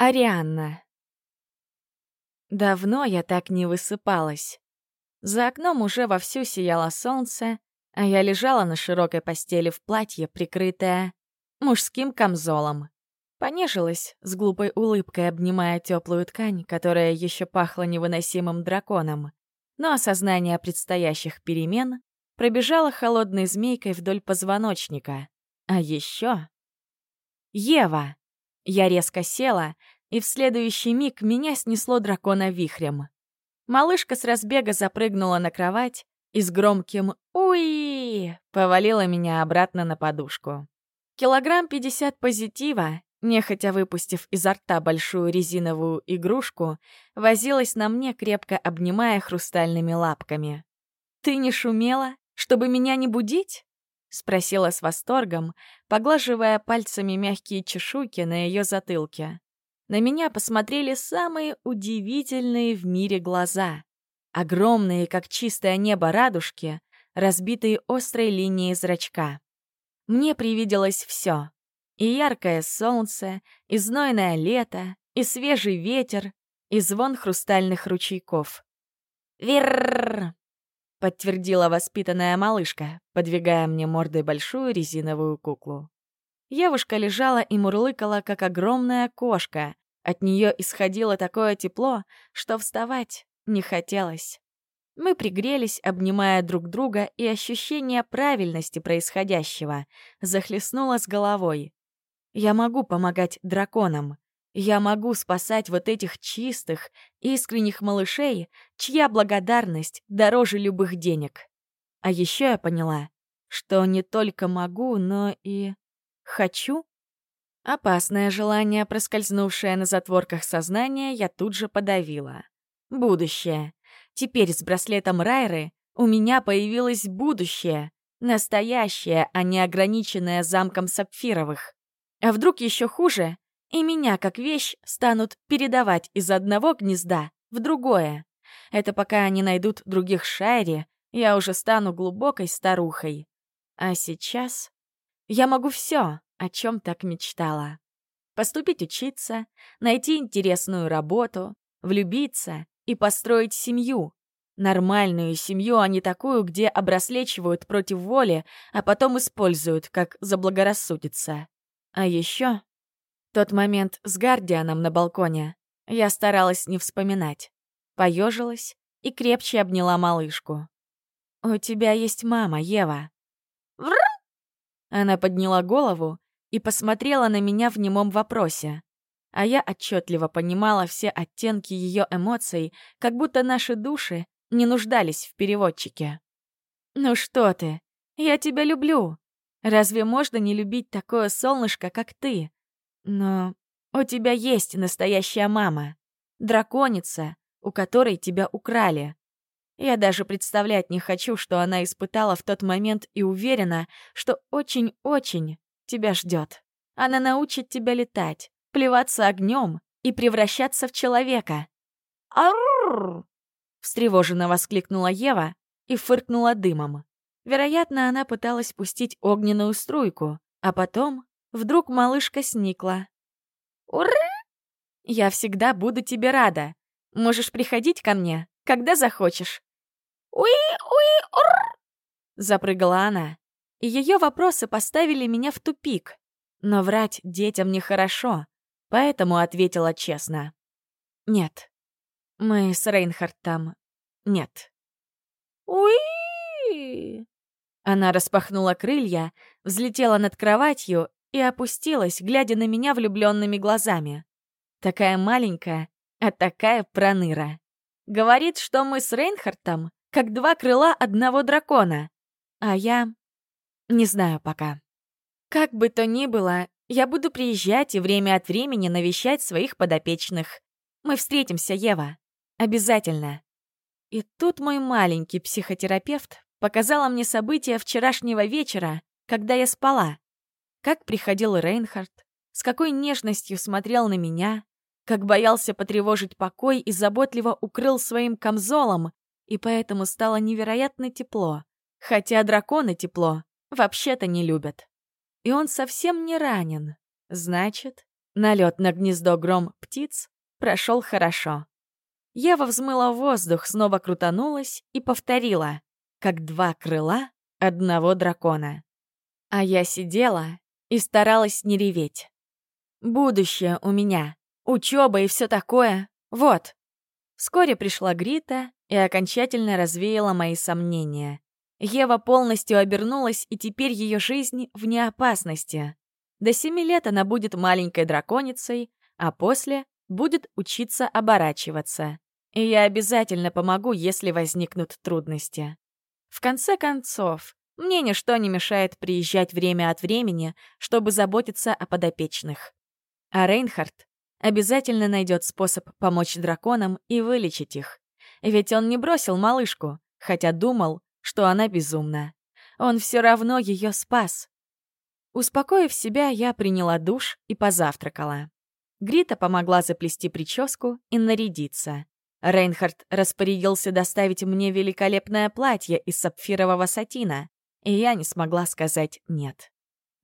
Арианна. Давно я так не высыпалась. За окном уже вовсю сияло солнце, а я лежала на широкой постели в платье, прикрытое мужским камзолом. Понежилась, с глупой улыбкой обнимая теплую ткань, которая еще пахла невыносимым драконом. Но осознание предстоящих перемен пробежало холодной змейкой вдоль позвоночника. А еще... Ева! Я резко села, и в следующий миг меня снесло дракона вихрем. Малышка с разбега запрыгнула на кровать и с громким «Уи!» повалила меня обратно на подушку. Килограмм пятьдесят позитива, нехотя выпустив изо рта большую резиновую игрушку, возилась на мне, крепко обнимая хрустальными лапками. «Ты не шумела, чтобы меня не будить?» — спросила с восторгом, поглаживая пальцами мягкие чешуйки на ее затылке. На меня посмотрели самые удивительные в мире глаза. Огромные, как чистое небо радужки, разбитые острой линией зрачка. Мне привиделось все. И яркое солнце, и знойное лето, и свежий ветер, и звон хрустальных ручейков. «Вирррр!» — подтвердила воспитанная малышка, подвигая мне мордой большую резиновую куклу. Девушка лежала и мурлыкала, как огромная кошка. От нее исходило такое тепло, что вставать не хотелось. Мы пригрелись, обнимая друг друга, и ощущение правильности происходящего захлестнуло с головой. Я могу помогать драконам. Я могу спасать вот этих чистых, искренних малышей, чья благодарность дороже любых денег. А еще я поняла, что не только могу, но и хочу. Опасное желание, проскользнувшее на затворках сознания, я тут же подавила. Будущее. Теперь с браслетом Райры у меня появилось будущее. Настоящее, а не ограниченное замком сапфировых. А вдруг еще хуже? И меня, как вещь, станут передавать из одного гнезда в другое. Это пока они найдут других Шайри, я уже стану глубокой старухой. А сейчас я могу все, о чем так мечтала. Поступить учиться, найти интересную работу, влюбиться и построить семью. Нормальную семью, а не такую, где обраслечивают против воли, а потом используют, как заблагорассудится. А еще тот момент с Гардианом на балконе я старалась не вспоминать. Поежилась и крепче обняла малышку. «У тебя есть мама, Ева». «Вр!» Она подняла голову и посмотрела на меня в немом вопросе. А я отчетливо понимала все оттенки ее эмоций, как будто наши души не нуждались в переводчике. «Ну что ты? Я тебя люблю. Разве можно не любить такое солнышко, как ты? Но у тебя есть настоящая мама. Драконица, у которой тебя украли. Я даже представлять не хочу, что она испытала в тот момент и уверена, что очень-очень тебя ждет. Она научит тебя летать, плеваться огнем и превращаться в человека. «Арррр!» — встревоженно воскликнула Ева и фыркнула дымом. Вероятно, она пыталась пустить огненную струйку, а потом вдруг малышка сникла. «Ура! Я всегда буду тебе рада. Можешь приходить ко мне, когда захочешь». «Уи-уи-ур!» — запрыгала она и ее вопросы поставили меня в тупик. Но врать детям нехорошо, поэтому ответила честно. «Нет. Мы с Рейнхардтом... Нет». «Уи!» Она распахнула крылья, взлетела над кроватью и опустилась, глядя на меня влюбленными глазами. Такая маленькая, а такая проныра. Говорит, что мы с Рейнхардтом как два крыла одного дракона. А я не знаю пока. Как бы то ни было, я буду приезжать и время от времени навещать своих подопечных. Мы встретимся, Ева. Обязательно. И тут мой маленький психотерапевт показала мне события вчерашнего вечера, когда я спала. Как приходил Рейнхард, с какой нежностью смотрел на меня, как боялся потревожить покой и заботливо укрыл своим камзолом, и поэтому стало невероятно тепло. Хотя драконы тепло вообще-то не любят. И он совсем не ранен. Значит, Налет на гнездо гром птиц прошел хорошо. Ева взмыла воздух, снова крутанулась и повторила, как два крыла одного дракона. А я сидела и старалась не реветь. Будущее у меня, учеба и все такое. Вот. Вскоре пришла Грита и окончательно развеяла мои сомнения. Ева полностью обернулась, и теперь ее жизнь вне опасности. До семи лет она будет маленькой драконицей, а после будет учиться оборачиваться. И я обязательно помогу, если возникнут трудности. В конце концов, мне ничто не мешает приезжать время от времени, чтобы заботиться о подопечных. А Рейнхард обязательно найдет способ помочь драконам и вылечить их. Ведь он не бросил малышку, хотя думал, что она безумна. Он все равно ее спас. Успокоив себя, я приняла душ и позавтракала. Грита помогла заплести прическу и нарядиться. Рейнхард распорядился доставить мне великолепное платье из сапфирового сатина, и я не смогла сказать «нет».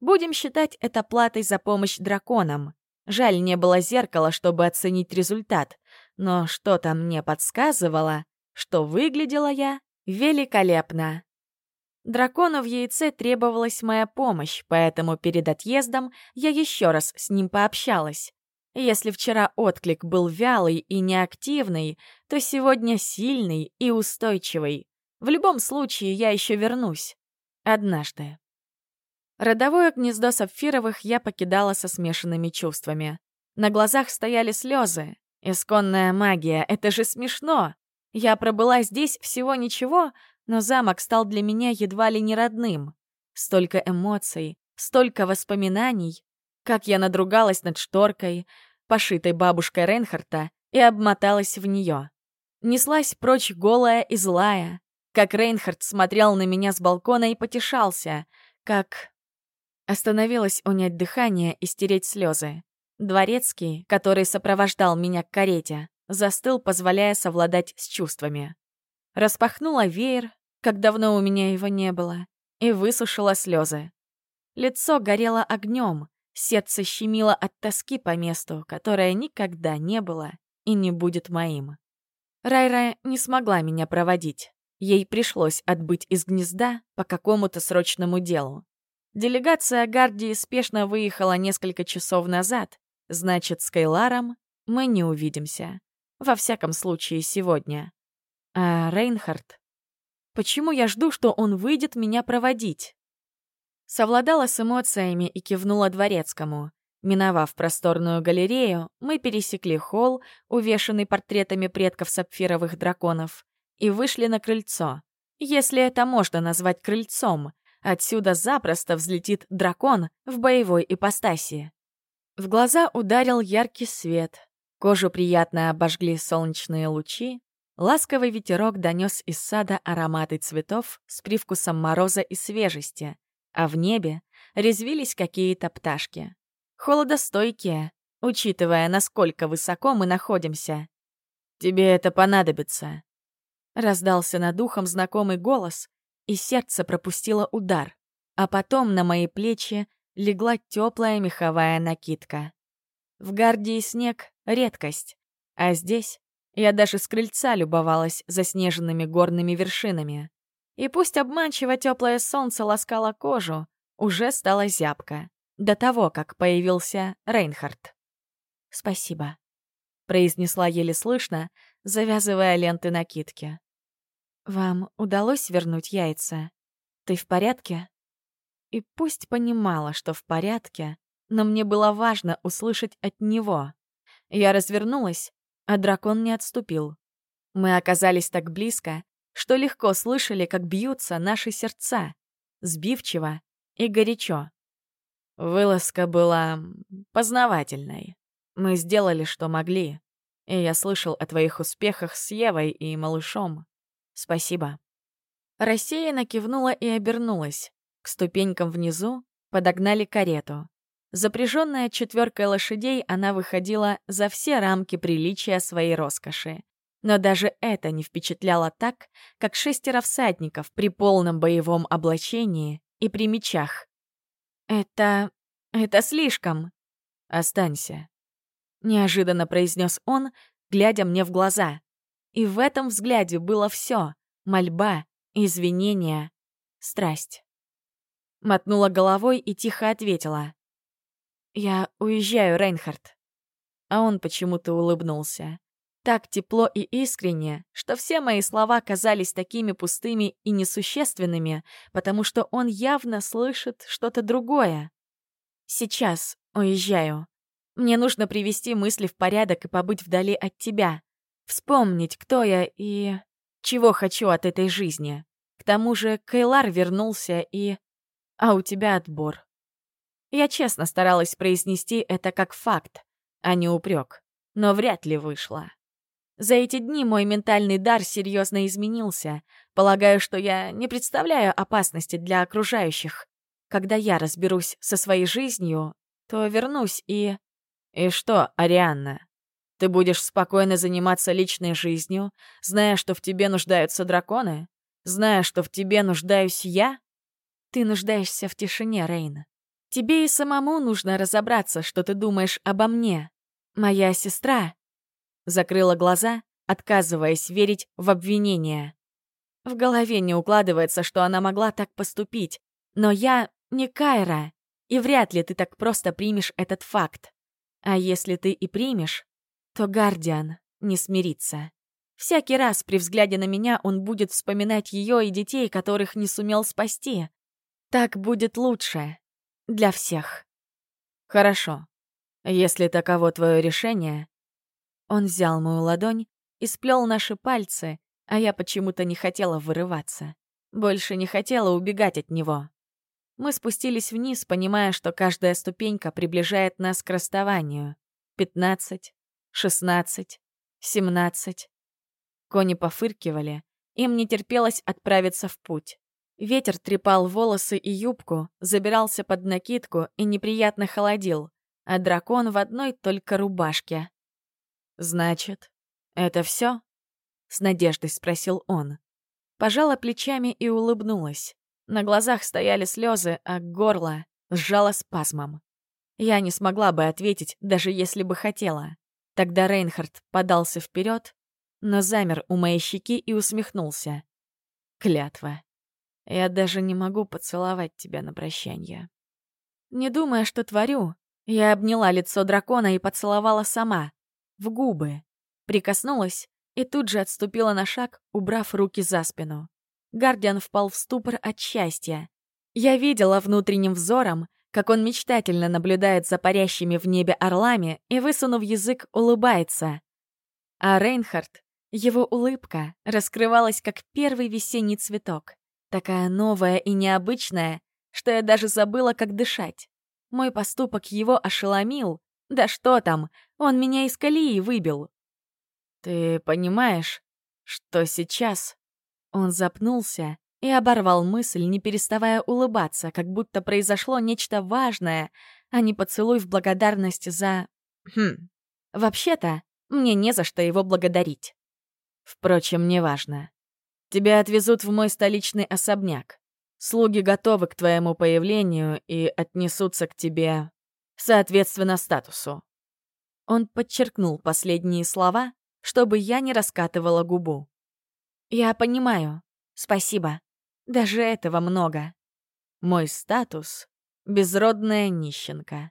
Будем считать это платой за помощь драконам. Жаль, не было зеркала, чтобы оценить результат, но что-то мне подсказывало, что выглядела я великолепно. Дракону в яйце требовалась моя помощь, поэтому перед отъездом я еще раз с ним пообщалась. Если вчера отклик был вялый и неактивный, то сегодня сильный и устойчивый. В любом случае, я еще вернусь. Однажды. Родовое гнездо сапфировых я покидала со смешанными чувствами. На глазах стояли слезы. Исконная магия, это же смешно! Я пробыла здесь всего ничего, но замок стал для меня едва ли не родным. Столько эмоций, столько воспоминаний. Как я надругалась над шторкой, пошитой бабушкой Рейнхарта, и обмоталась в нее. Неслась прочь голая и злая. Как Рейнхард смотрел на меня с балкона и потешался. Как... Остановилась унять дыхание и стереть слезы. Дворецкий, который сопровождал меня к карете, застыл, позволяя совладать с чувствами. Распахнула веер, как давно у меня его не было, и высушила слезы. Лицо горело огнем, сердце щемило от тоски по месту, которое никогда не было и не будет моим. Райра не смогла меня проводить. Ей пришлось отбыть из гнезда по какому-то срочному делу. Делегация Гардии спешно выехала несколько часов назад, значит, с Кайларом мы не увидимся. Во всяком случае, сегодня. А Рейнхард? Почему я жду, что он выйдет меня проводить? Совладала с эмоциями и кивнула дворецкому. Миновав просторную галерею, мы пересекли холл, увешанный портретами предков сапфировых драконов, и вышли на крыльцо. Если это можно назвать крыльцом, отсюда запросто взлетит дракон в боевой ипостаси. В глаза ударил яркий свет, кожу приятно обожгли солнечные лучи, Ласковый ветерок донес из сада ароматы цветов с привкусом мороза и свежести, а в небе резвились какие-то пташки. Холодостойкие, учитывая, насколько высоко мы находимся. «Тебе это понадобится», — раздался над ухом знакомый голос, и сердце пропустило удар, а потом на мои плечи легла теплая меховая накидка. В Гардии снег — редкость, а здесь я даже с крыльца любовалась заснеженными горными вершинами. И пусть обманчиво теплое солнце ласкало кожу, уже стало зябко. До того, как появился Рейнхард. «Спасибо», — произнесла еле слышно, завязывая ленты накидки. «Вам удалось вернуть яйца? Ты в порядке?» И пусть понимала, что в порядке, но мне было важно услышать от него. Я развернулась а дракон не отступил. Мы оказались так близко, что легко слышали, как бьются наши сердца, сбивчиво и горячо. Вылазка была познавательной. Мы сделали, что могли, и я слышал о твоих успехах с Евой и малышом. Спасибо. Рассеянно кивнула и обернулась. К ступенькам внизу подогнали карету. Запряженная четверкой лошадей, она выходила за все рамки приличия своей роскоши. Но даже это не впечатляло так, как шестеро всадников при полном боевом облачении и при мечах. «Это... это слишком!» Останься», — неожиданно произнес он, глядя мне в глаза. И в этом взгляде было все: мольба, извинения, страсть. Мотнула головой и тихо ответила. «Я уезжаю, Рейнхард». А он почему-то улыбнулся. Так тепло и искренне, что все мои слова казались такими пустыми и несущественными, потому что он явно слышит что-то другое. «Сейчас уезжаю. Мне нужно привести мысли в порядок и побыть вдали от тебя. Вспомнить, кто я и чего хочу от этой жизни. К тому же Кейлар вернулся и... А у тебя отбор. Я честно старалась произнести это как факт, а не упрек, но вряд ли вышло. За эти дни мой ментальный дар серьезно изменился. Полагаю, что я не представляю опасности для окружающих. Когда я разберусь со своей жизнью, то вернусь и... И что, Арианна? Ты будешь спокойно заниматься личной жизнью, зная, что в тебе нуждаются драконы? Зная, что в тебе нуждаюсь я? Ты нуждаешься в тишине, Рейна. Тебе и самому нужно разобраться, что ты думаешь обо мне. Моя сестра Закрыла глаза, отказываясь верить в обвинения. В голове не укладывается, что она могла так поступить. Но я не Кайра, и вряд ли ты так просто примешь этот факт. А если ты и примешь, то Гардиан не смирится. Всякий раз при взгляде на меня он будет вспоминать ее и детей, которых не сумел спасти. Так будет лучше. Для всех. Хорошо. Если таково твое решение, он взял мою ладонь и сплел наши пальцы, а я почему-то не хотела вырываться. Больше не хотела убегать от него. Мы спустились вниз, понимая, что каждая ступенька приближает нас к расставанию. Пятнадцать, шестнадцать, семнадцать. Кони пофыркивали, им не терпелось отправиться в путь. Ветер трепал волосы и юбку, забирался под накидку и неприятно холодил, а дракон в одной только рубашке. «Значит, это все? с надеждой спросил он. Пожала плечами и улыбнулась. На глазах стояли слезы, а горло сжало спазмом. Я не смогла бы ответить, даже если бы хотела. Тогда Рейнхард подался вперед, но замер у моей щеки и усмехнулся. Клятва. Я даже не могу поцеловать тебя на прощание. Не думая, что творю, я обняла лицо дракона и поцеловала сама, в губы. Прикоснулась и тут же отступила на шаг, убрав руки за спину. Гардиан впал в ступор от счастья. Я видела внутренним взором, как он мечтательно наблюдает за парящими в небе орлами и, высунув язык, улыбается. А Рейнхард, его улыбка раскрывалась как первый весенний цветок, такая новая и необычная, что я даже забыла, как дышать. Мой поступок его ошеломил, да что там, он меня из колеи выбил. Ты понимаешь, что сейчас... Он запнулся и оборвал мысль, не переставая улыбаться, как будто произошло нечто важное, а не поцелуй в благодарность за... Хм. Вообще-то, мне не за что его благодарить. Впрочем, неважно. Тебя отвезут в мой столичный особняк. Слуги готовы к твоему появлению и отнесутся к тебе соответственно статусу. Он подчеркнул последние слова, чтобы я не раскатывала губу. «Я понимаю. Спасибо. Даже этого много. Мой статус — безродная нищенка.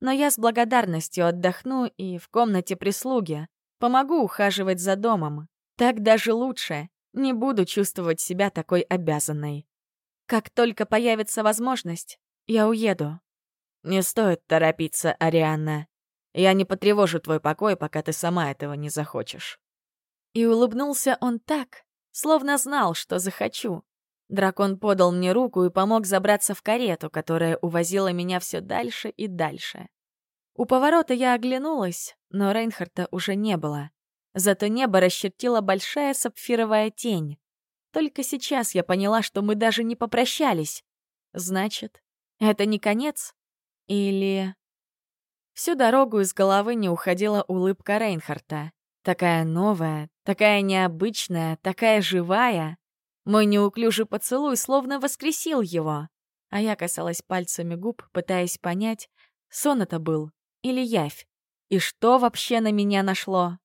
Но я с благодарностью отдохну и в комнате прислуги. Помогу ухаживать за домом. Так даже лучше. Не буду чувствовать себя такой обязанной. Как только появится возможность, я уеду. «Не стоит торопиться, Арианна. Я не потревожу твой покой, пока ты сама этого не захочешь». И улыбнулся он так, словно знал, что захочу. Дракон подал мне руку и помог забраться в карету, которая увозила меня все дальше и дальше. У поворота я оглянулась, но Рейнхарта уже не было. Зато небо расчертила большая сапфировая тень. Только сейчас я поняла, что мы даже не попрощались. Значит, это не конец? Или... Всю дорогу из головы не уходила улыбка Рейнхарта. Такая новая, такая необычная, такая живая. Мой неуклюжий поцелуй словно воскресил его. А я касалась пальцами губ, пытаясь понять, сон это был или явь? И что вообще на меня нашло?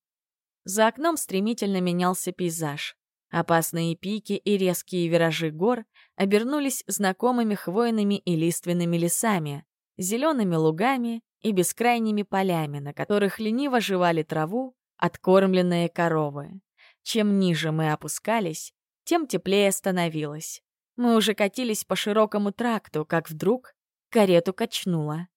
За окном стремительно менялся пейзаж. Опасные пики и резкие виражи гор обернулись знакомыми хвойными и лиственными лесами, зелеными лугами и бескрайними полями, на которых лениво жевали траву откормленные коровы. Чем ниже мы опускались, тем теплее становилось. Мы уже катились по широкому тракту, как вдруг карету качнуло.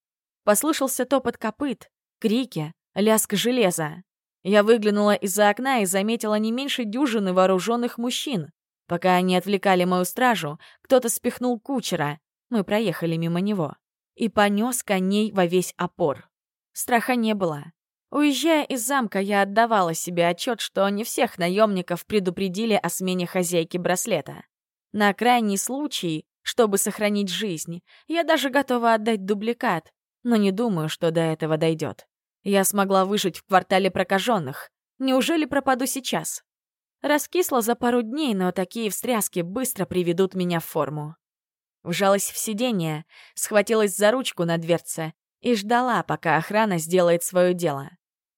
Послышался топот копыт, крики, лязг железа. Я выглянула из-за окна и заметила не меньше дюжины вооруженных мужчин. Пока они отвлекали мою стражу, кто-то спихнул кучера. Мы проехали мимо него. И понес коней во весь опор. Страха не было. Уезжая из замка, я отдавала себе отчет, что не всех наемников предупредили о смене хозяйки браслета. На крайний случай, чтобы сохранить жизнь, я даже готова отдать дубликат, но не думаю, что до этого дойдет. Я смогла выжить в квартале прокаженных. Неужели пропаду сейчас? Раскисла за пару дней, но такие встряски быстро приведут меня в форму. Вжалась в сиденье, схватилась за ручку на дверце и ждала, пока охрана сделает свое дело.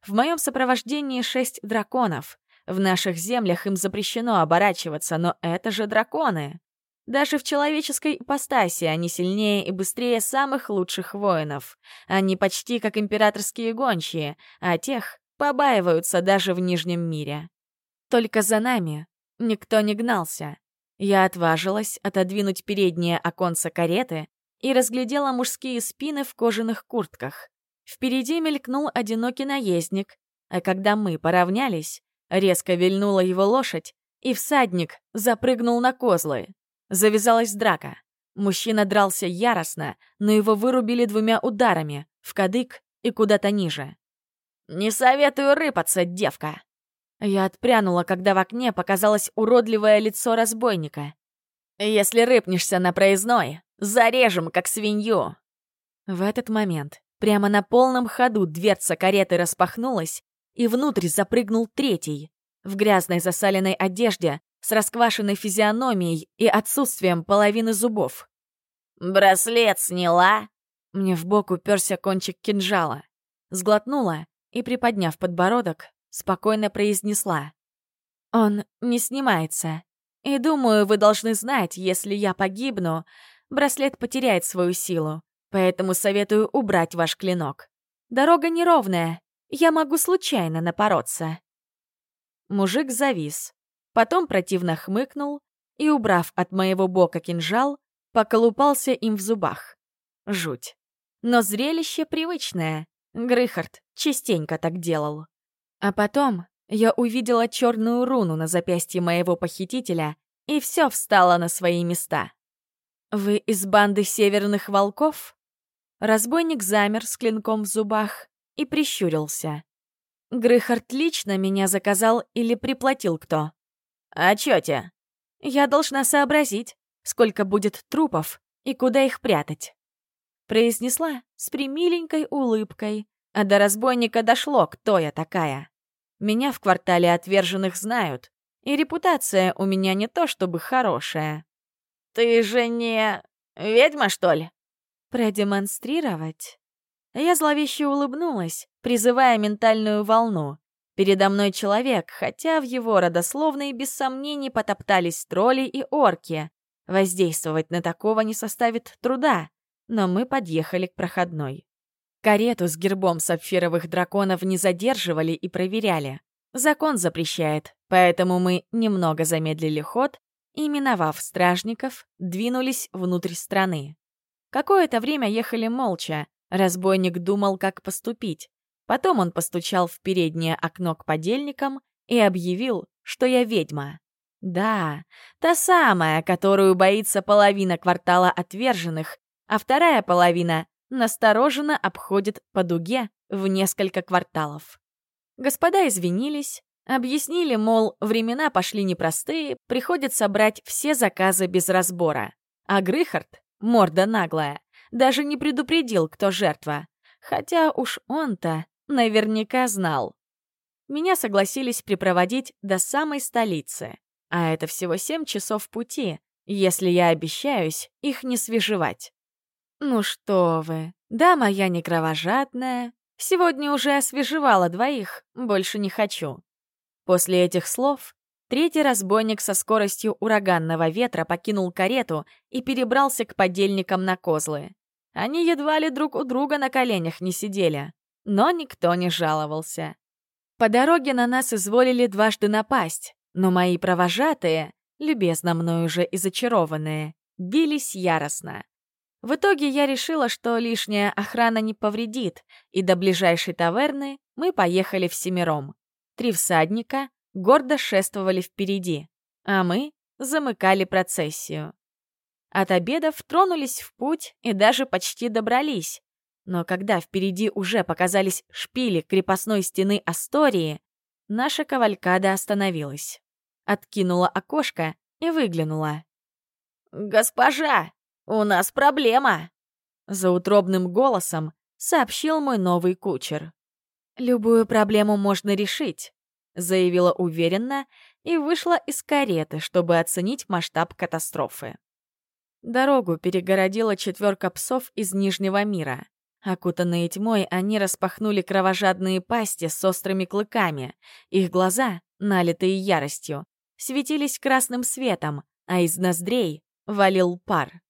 В моем сопровождении шесть драконов. В наших землях им запрещено оборачиваться, но это же драконы. Даже в человеческой ипостаси они сильнее и быстрее самых лучших воинов. Они почти как императорские гончие, а тех побаиваются даже в Нижнем мире. Только за нами никто не гнался. Я отважилась отодвинуть переднее оконце кареты и разглядела мужские спины в кожаных куртках. Впереди мелькнул одинокий наездник, а когда мы поравнялись, резко вильнула его лошадь, и всадник запрыгнул на козлы. Завязалась драка. Мужчина дрался яростно, но его вырубили двумя ударами, в кадык и куда-то ниже. «Не советую рыпаться, девка!» Я отпрянула, когда в окне показалось уродливое лицо разбойника. «Если рыпнешься на проездной, зарежем, как свинью!» В этот момент прямо на полном ходу дверца кареты распахнулась, и внутрь запрыгнул третий. В грязной засаленной одежде с расквашенной физиономией и отсутствием половины зубов. «Браслет сняла?» Мне в бок уперся кончик кинжала. Сглотнула и, приподняв подбородок, спокойно произнесла. «Он не снимается. И думаю, вы должны знать, если я погибну, браслет потеряет свою силу, поэтому советую убрать ваш клинок. Дорога неровная, я могу случайно напороться». Мужик завис, Потом противно хмыкнул и, убрав от моего бока кинжал, поколупался им в зубах. Жуть. Но зрелище привычное. Грыхард частенько так делал. А потом я увидела черную руну на запястье моего похитителя, и все встало на свои места. «Вы из банды северных волков?» Разбойник замер с клинком в зубах и прищурился. Грыхард лично меня заказал или приплатил кто? «А чё те?» «Я должна сообразить, сколько будет трупов и куда их прятать». Произнесла с примиленькой улыбкой, а до разбойника дошло, кто я такая. Меня в квартале отверженных знают, и репутация у меня не то чтобы хорошая. «Ты же не ведьма, что ли?» «Продемонстрировать?» Я зловеще улыбнулась, призывая ментальную волну. Передо мной человек, хотя в его родословной без сомнений потоптались тролли и орки. Воздействовать на такого не составит труда, но мы подъехали к проходной. Карету с гербом сапфировых драконов не задерживали и проверяли. Закон запрещает, поэтому мы немного замедлили ход и, миновав стражников, двинулись внутрь страны. Какое-то время ехали молча, разбойник думал, как поступить. Потом он постучал в переднее окно к подельникам и объявил, что я ведьма. Да, та самая, которую боится половина квартала отверженных, а вторая половина настороженно обходит по дуге в несколько кварталов. Господа извинились, объяснили, мол, времена пошли непростые, приходится брать все заказы без разбора. А Грыхард, морда наглая, даже не предупредил, кто жертва. Хотя уж он-то Наверняка знал. Меня согласились припроводить до самой столицы, а это всего семь часов пути, если я обещаюсь их не свежевать. Ну что вы, дама я не кровожадная, Сегодня уже освежевала двоих, больше не хочу. После этих слов третий разбойник со скоростью ураганного ветра покинул карету и перебрался к подельникам на козлы. Они едва ли друг у друга на коленях не сидели, но никто не жаловался. По дороге на нас изволили дважды напасть, но мои провожатые, любезно мною уже и зачарованные, бились яростно. В итоге я решила, что лишняя охрана не повредит, и до ближайшей таверны мы поехали всемиром. Три всадника гордо шествовали впереди, а мы замыкали процессию. От обедов тронулись в путь и даже почти добрались. Но когда впереди уже показались шпили крепостной стены Астории, наша кавалькада остановилась. Откинула окошко и выглянула. «Госпожа, у нас проблема!» За утробным голосом сообщил мой новый кучер. «Любую проблему можно решить», — заявила уверенно и вышла из кареты, чтобы оценить масштаб катастрофы. Дорогу перегородила четверка псов из Нижнего мира. Окутанные тьмой, они распахнули кровожадные пасти с острыми клыками. Их глаза, налитые яростью, светились красным светом, а из ноздрей валил пар.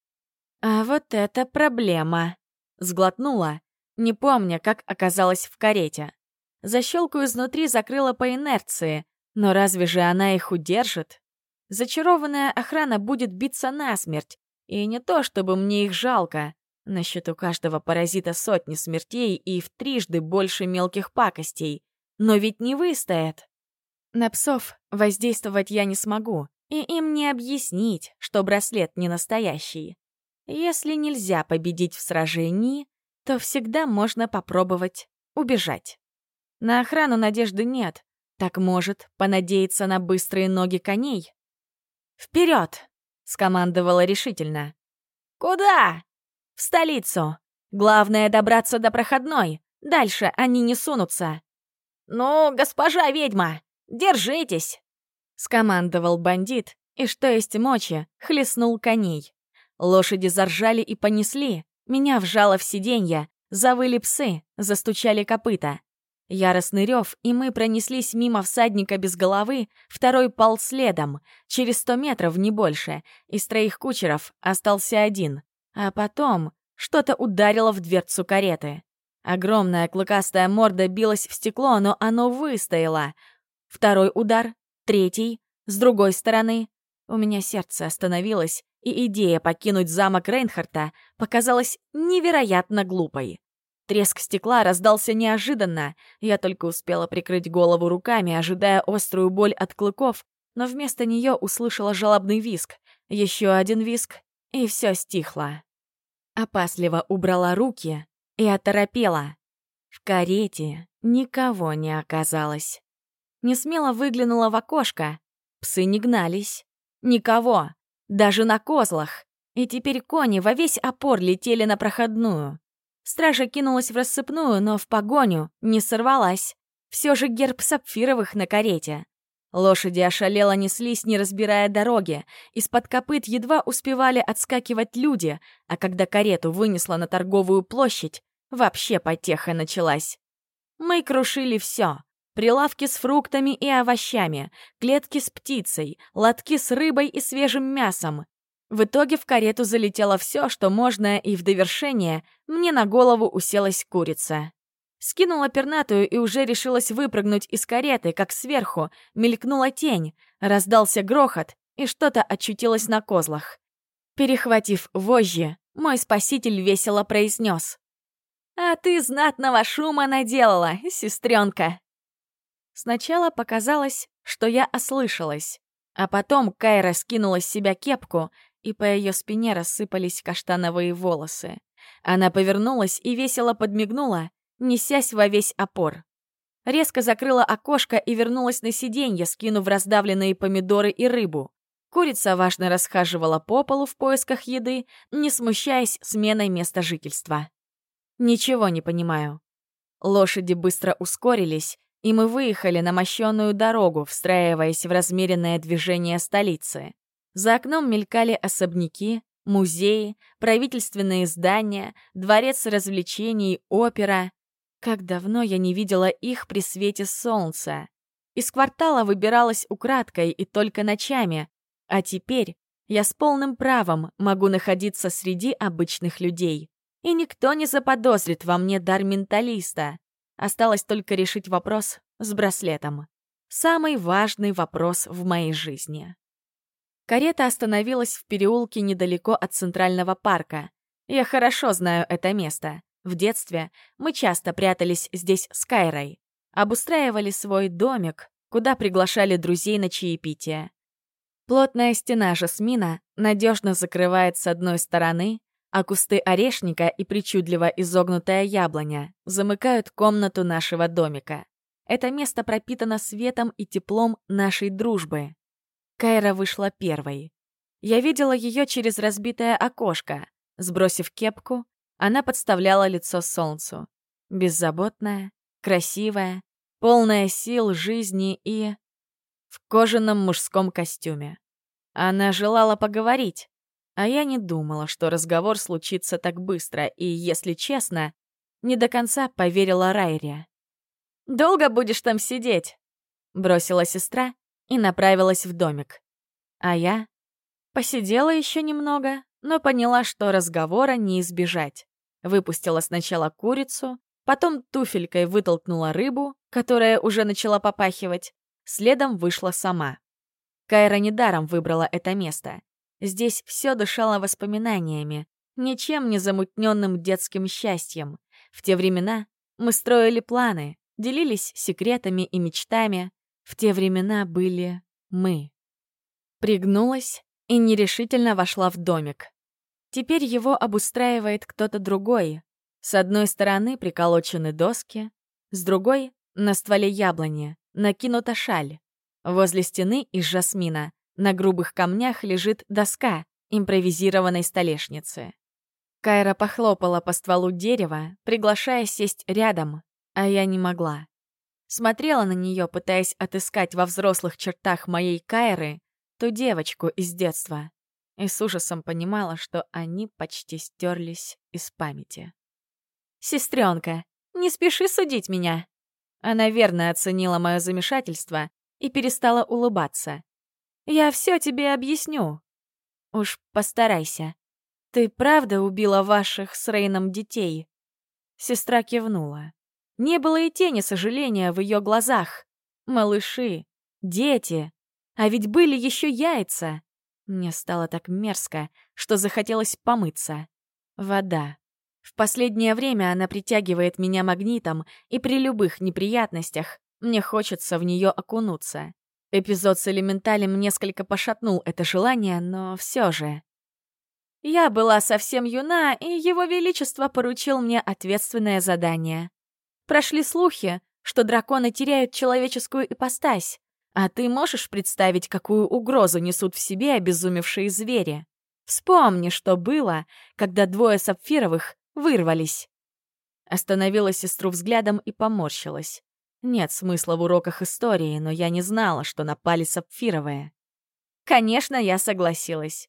«А вот это проблема!» — сглотнула, не помня, как оказалась в карете. Защелку изнутри закрыла по инерции, но разве же она их удержит? Зачарованная охрана будет биться насмерть, и не то, чтобы мне их жалко. На счету каждого паразита сотни смертей и в трижды больше мелких пакостей. Но ведь не выстоят. На псов воздействовать я не смогу, и им не объяснить, что браслет не настоящий. Если нельзя победить в сражении, то всегда можно попробовать убежать. На охрану надежды нет, так может понадеяться на быстрые ноги коней. «Вперед!» — скомандовала решительно. «Куда?» «В столицу. Главное — добраться до проходной. Дальше они не сунутся». «Ну, госпожа ведьма, держитесь!» Скомандовал бандит, и что есть мочи, хлестнул коней. Лошади заржали и понесли, меня вжало в сиденье, завыли псы, застучали копыта. Яростный рев, и мы пронеслись мимо всадника без головы, второй пал следом, через сто метров, не больше. Из троих кучеров остался один. А потом что-то ударило в дверцу кареты. Огромная клыкастая морда билась в стекло, но оно выстояло. Второй удар, третий, с другой стороны. У меня сердце остановилось, и идея покинуть замок Рейнхарта показалась невероятно глупой. Треск стекла раздался неожиданно. Я только успела прикрыть голову руками, ожидая острую боль от клыков, но вместо нее услышала жалобный виск. Еще один виск, и все стихло. Опасливо убрала руки и оторопела. В карете никого не оказалось. Несмело выглянула в окошко. Псы не гнались. Никого. Даже на козлах. И теперь кони во весь опор летели на проходную. Стража кинулась в рассыпную, но в погоню не сорвалась. Все же герб сапфировых на карете. Лошади ошалело неслись, не разбирая дороги. Из-под копыт едва успевали отскакивать люди, а когда карету вынесла на торговую площадь, вообще потеха началась. Мы крушили все. Прилавки с фруктами и овощами, клетки с птицей, лотки с рыбой и свежим мясом. В итоге в карету залетело все, что можно, и в довершение мне на голову уселась курица. Скинула пернатую и уже решилась выпрыгнуть из кареты, как сверху мелькнула тень, раздался грохот, и что-то очутилось на козлах. Перехватив вожжи, мой спаситель весело произнес. «А ты знатного шума наделала, сестренка!» Сначала показалось, что я ослышалась, а потом Кайра скинула с себя кепку, и по ее спине рассыпались каштановые волосы. Она повернулась и весело подмигнула, несясь во весь опор. Резко закрыла окошко и вернулась на сиденье, скинув раздавленные помидоры и рыбу. Курица важно расхаживала по полу в поисках еды, не смущаясь сменой места жительства. Ничего не понимаю. Лошади быстро ускорились, и мы выехали на мощенную дорогу, встраиваясь в размеренное движение столицы. За окном мелькали особняки, музеи, правительственные здания, дворец развлечений, опера. Как давно я не видела их при свете солнца. Из квартала выбиралась украдкой и только ночами, а теперь я с полным правом могу находиться среди обычных людей. И никто не заподозрит во мне дар менталиста. Осталось только решить вопрос с браслетом. Самый важный вопрос в моей жизни. Карета остановилась в переулке недалеко от Центрального парка. Я хорошо знаю это место. В детстве мы часто прятались здесь с Кайрой. Обустраивали свой домик, куда приглашали друзей на чаепитие. Плотная стена жасмина надежно закрывает с одной стороны, а кусты орешника и причудливо изогнутая яблоня замыкают комнату нашего домика. Это место пропитано светом и теплом нашей дружбы. Кайра вышла первой. Я видела ее через разбитое окошко. Сбросив кепку, она подставляла лицо солнцу. Беззаботная, красивая, полная сил, жизни и... в кожаном мужском костюме. Она желала поговорить, а я не думала, что разговор случится так быстро, и, если честно, не до конца поверила Райре. «Долго будешь там сидеть?» — бросила сестра и направилась в домик. А я посидела еще немного, но поняла, что разговора не избежать. Выпустила сначала курицу, потом туфелькой вытолкнула рыбу, которая уже начала попахивать, следом вышла сама. Кайра недаром выбрала это место. Здесь все дышало воспоминаниями, ничем не замутненным детским счастьем. В те времена мы строили планы, делились секретами и мечтами. В те времена были мы. Пригнулась и нерешительно вошла в домик. Теперь его обустраивает кто-то другой. С одной стороны приколочены доски, с другой — на стволе яблони накинута шаль. Возле стены из жасмина на грубых камнях лежит доска импровизированной столешницы. Кайра похлопала по стволу дерева, приглашая сесть рядом, а я не могла. Смотрела на нее, пытаясь отыскать во взрослых чертах моей Кайры ту девочку из детства, и с ужасом понимала, что они почти стерлись из памяти. «Сестренка, не спеши судить меня!» Она верно оценила мое замешательство и перестала улыбаться. «Я все тебе объясню. Уж постарайся. Ты правда убила ваших с Рейном детей?» Сестра кивнула. Не было и тени сожаления в ее глазах. Малыши, дети, а ведь были еще яйца. Мне стало так мерзко, что захотелось помыться. Вода. В последнее время она притягивает меня магнитом, и при любых неприятностях мне хочется в нее окунуться. Эпизод с элементалем несколько пошатнул это желание, но все же. Я была совсем юна, и его величество поручил мне ответственное задание. Прошли слухи, что драконы теряют человеческую ипостась, а ты можешь представить, какую угрозу несут в себе обезумевшие звери? Вспомни, что было, когда двое сапфировых вырвались. Остановила сестру взглядом и поморщилась. Нет смысла в уроках истории, но я не знала, что напали сапфировые. Конечно, я согласилась.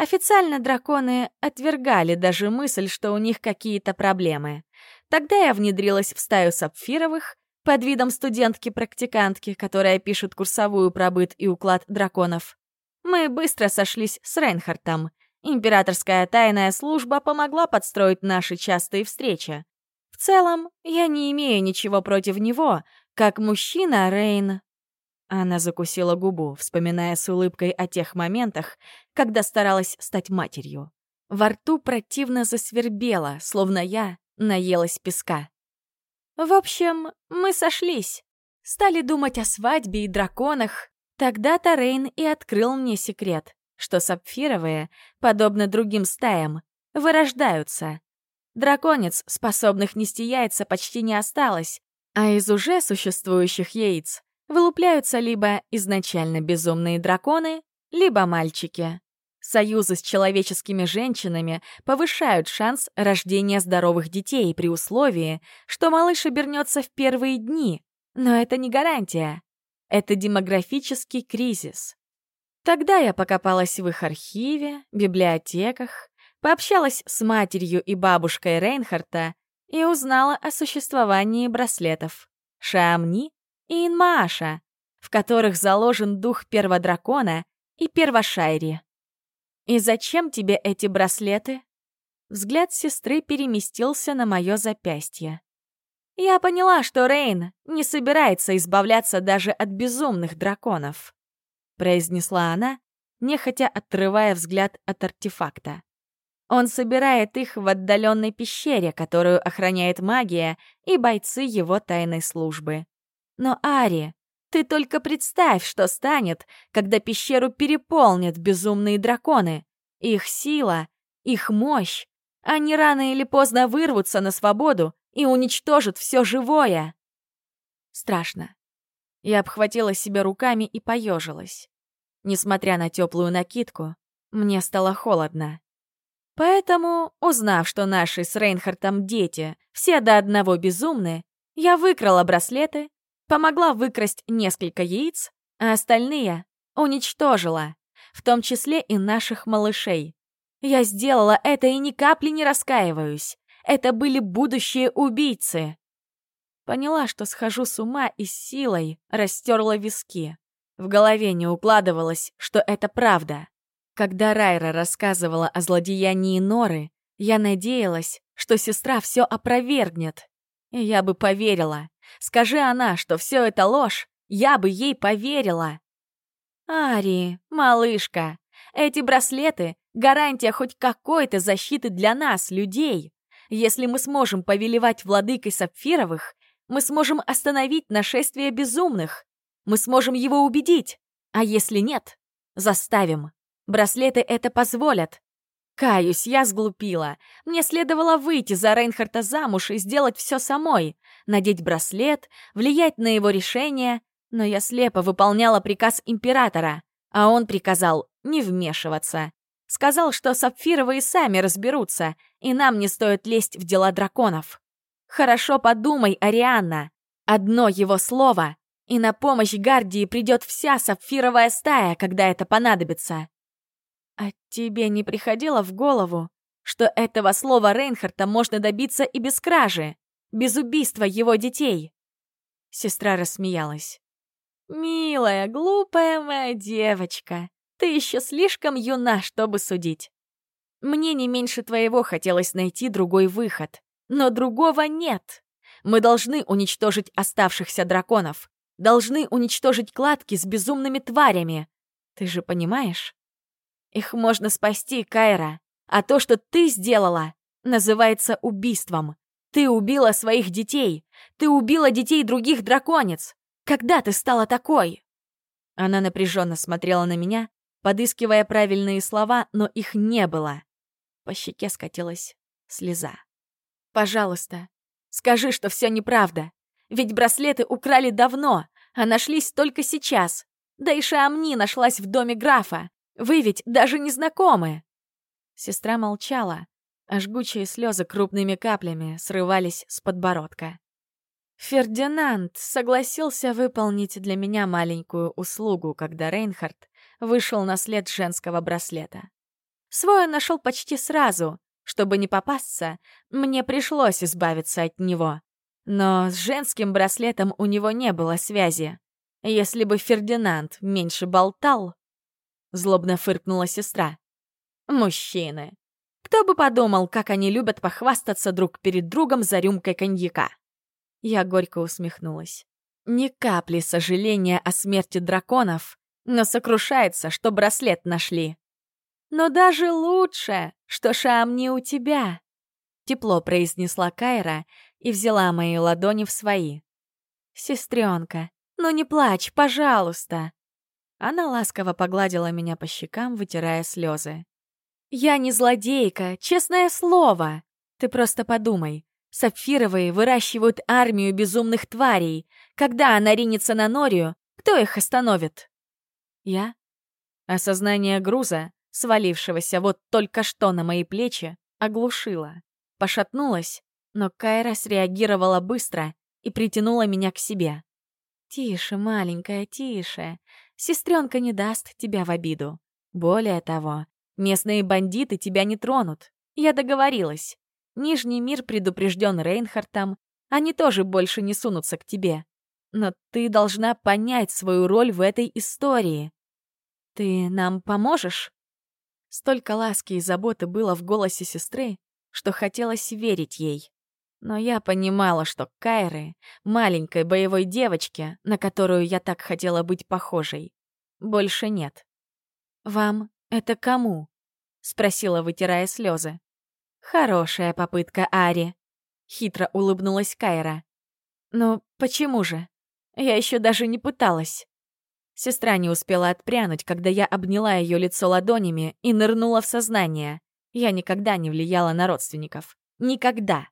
Официально драконы отвергали даже мысль, что у них какие-то проблемы. Тогда я внедрилась в стаю сапфировых под видом студентки-практикантки, которая пишет курсовую про быт и уклад драконов. Мы быстро сошлись с Рейнхартом. Императорская тайная служба помогла подстроить наши частые встречи целом, я не имею ничего против него, как мужчина Рейн. Она закусила губу, вспоминая с улыбкой о тех моментах, когда старалась стать матерью. Во рту противно засвербело, словно я наелась песка. В общем, мы сошлись. Стали думать о свадьбе и драконах. Тогда-то Рейн и открыл мне секрет, что сапфировые, подобно другим стаям, вырождаются. Драконец, способных нести яйца, почти не осталось, а из уже существующих яиц вылупляются либо изначально безумные драконы, либо мальчики. Союзы с человеческими женщинами повышают шанс рождения здоровых детей при условии, что малыш обернется в первые дни, но это не гарантия. Это демографический кризис. Тогда я покопалась в их архиве, библиотеках, Пообщалась с матерью и бабушкой Рейнхарта и узнала о существовании браслетов Шамни и Инмааша, в которых заложен дух перводракона и первошайри. «И зачем тебе эти браслеты?» Взгляд сестры переместился на мое запястье. Я поняла, что Рейн не собирается избавляться даже от безумных драконов, произнесла она, нехотя отрывая взгляд от артефакта. Он собирает их в отдаленной пещере, которую охраняет магия и бойцы его тайной службы. Но, Ари, ты только представь, что станет, когда пещеру переполнят безумные драконы. Их сила, их мощь. Они рано или поздно вырвутся на свободу и уничтожат все живое. Страшно. Я обхватила себя руками и поежилась. Несмотря на теплую накидку, мне стало холодно. Поэтому, узнав, что наши с Рейнхартом дети все до одного безумны, я выкрала браслеты, помогла выкрасть несколько яиц, а остальные уничтожила, в том числе и наших малышей. Я сделала это и ни капли не раскаиваюсь. Это были будущие убийцы. Поняла, что схожу с ума и с силой растерла виски. В голове не укладывалось, что это правда. Когда Райра рассказывала о злодеянии Норы, я надеялась, что сестра все опровергнет. И я бы поверила. Скажи она, что все это ложь, я бы ей поверила. Ари, малышка, эти браслеты — гарантия хоть какой-то защиты для нас, людей. Если мы сможем повелевать владыкой Сапфировых, мы сможем остановить нашествие безумных. Мы сможем его убедить. А если нет, заставим. Браслеты это позволят. Каюсь, я сглупила. Мне следовало выйти за Рейнхарта замуж и сделать все самой. Надеть браслет, влиять на его решение. Но я слепо выполняла приказ императора, а он приказал не вмешиваться. Сказал, что Сапфировы и сами разберутся, и нам не стоит лезть в дела драконов. Хорошо подумай, Арианна. Одно его слово, и на помощь Гардии придет вся сапфировая стая, когда это понадобится. А тебе не приходило в голову, что этого слова Рейнхарта можно добиться и без кражи, без убийства его детей?» Сестра рассмеялась. «Милая, глупая моя девочка, ты еще слишком юна, чтобы судить. Мне не меньше твоего хотелось найти другой выход, но другого нет. Мы должны уничтожить оставшихся драконов, должны уничтожить кладки с безумными тварями. Ты же понимаешь? Их можно спасти, Кайра. А то, что ты сделала, называется убийством. Ты убила своих детей. Ты убила детей других драконец. Когда ты стала такой?» Она напряженно смотрела на меня, подыскивая правильные слова, но их не было. По щеке скатилась слеза. «Пожалуйста, скажи, что все неправда. Ведь браслеты украли давно, а нашлись только сейчас. Да и Шамни нашлась в доме графа. Вы ведь даже не знакомы!» Сестра молчала, а жгучие слезы крупными каплями срывались с подбородка. Фердинанд согласился выполнить для меня маленькую услугу, когда Рейнхард вышел на след женского браслета. Свой он нашел почти сразу. Чтобы не попасться, мне пришлось избавиться от него. Но с женским браслетом у него не было связи. Если бы Фердинанд меньше болтал, Злобно фыркнула сестра. Мужчины. Кто бы подумал, как они любят похвастаться друг перед другом за рюмкой коньяка. Я горько усмехнулась. Ни капли сожаления о смерти драконов, но сокрушается, что браслет нашли. Но даже лучше, что шам не у тебя. Тепло произнесла Кайра и взяла мои ладони в свои. Сестренка, ну не плачь, пожалуйста. Она ласково погладила меня по щекам, вытирая слезы. «Я не злодейка, честное слово! Ты просто подумай. Сапфировые выращивают армию безумных тварей. Когда она ринется на Норию, кто их остановит?» «Я?» Осознание груза, свалившегося вот только что на мои плечи, оглушило. Пошатнулась, но Кайра среагировала быстро и притянула меня к себе. «Тише, маленькая, тише. Сестренка не даст тебя в обиду. Более того, местные бандиты тебя не тронут. Я договорилась. Нижний мир предупрежден Рейнхартом, они тоже больше не сунутся к тебе. Но ты должна понять свою роль в этой истории. Ты нам поможешь?» Столько ласки и заботы было в голосе сестры, что хотелось верить ей. Но я понимала, что Кайры, маленькой боевой девочке, на которую я так хотела быть похожей, больше нет. «Вам это кому?» — спросила, вытирая слезы. «Хорошая попытка, Ари», — хитро улыбнулась Кайра. «Ну, почему же? Я еще даже не пыталась». Сестра не успела отпрянуть, когда я обняла ее лицо ладонями и нырнула в сознание. Я никогда не влияла на родственников. Никогда.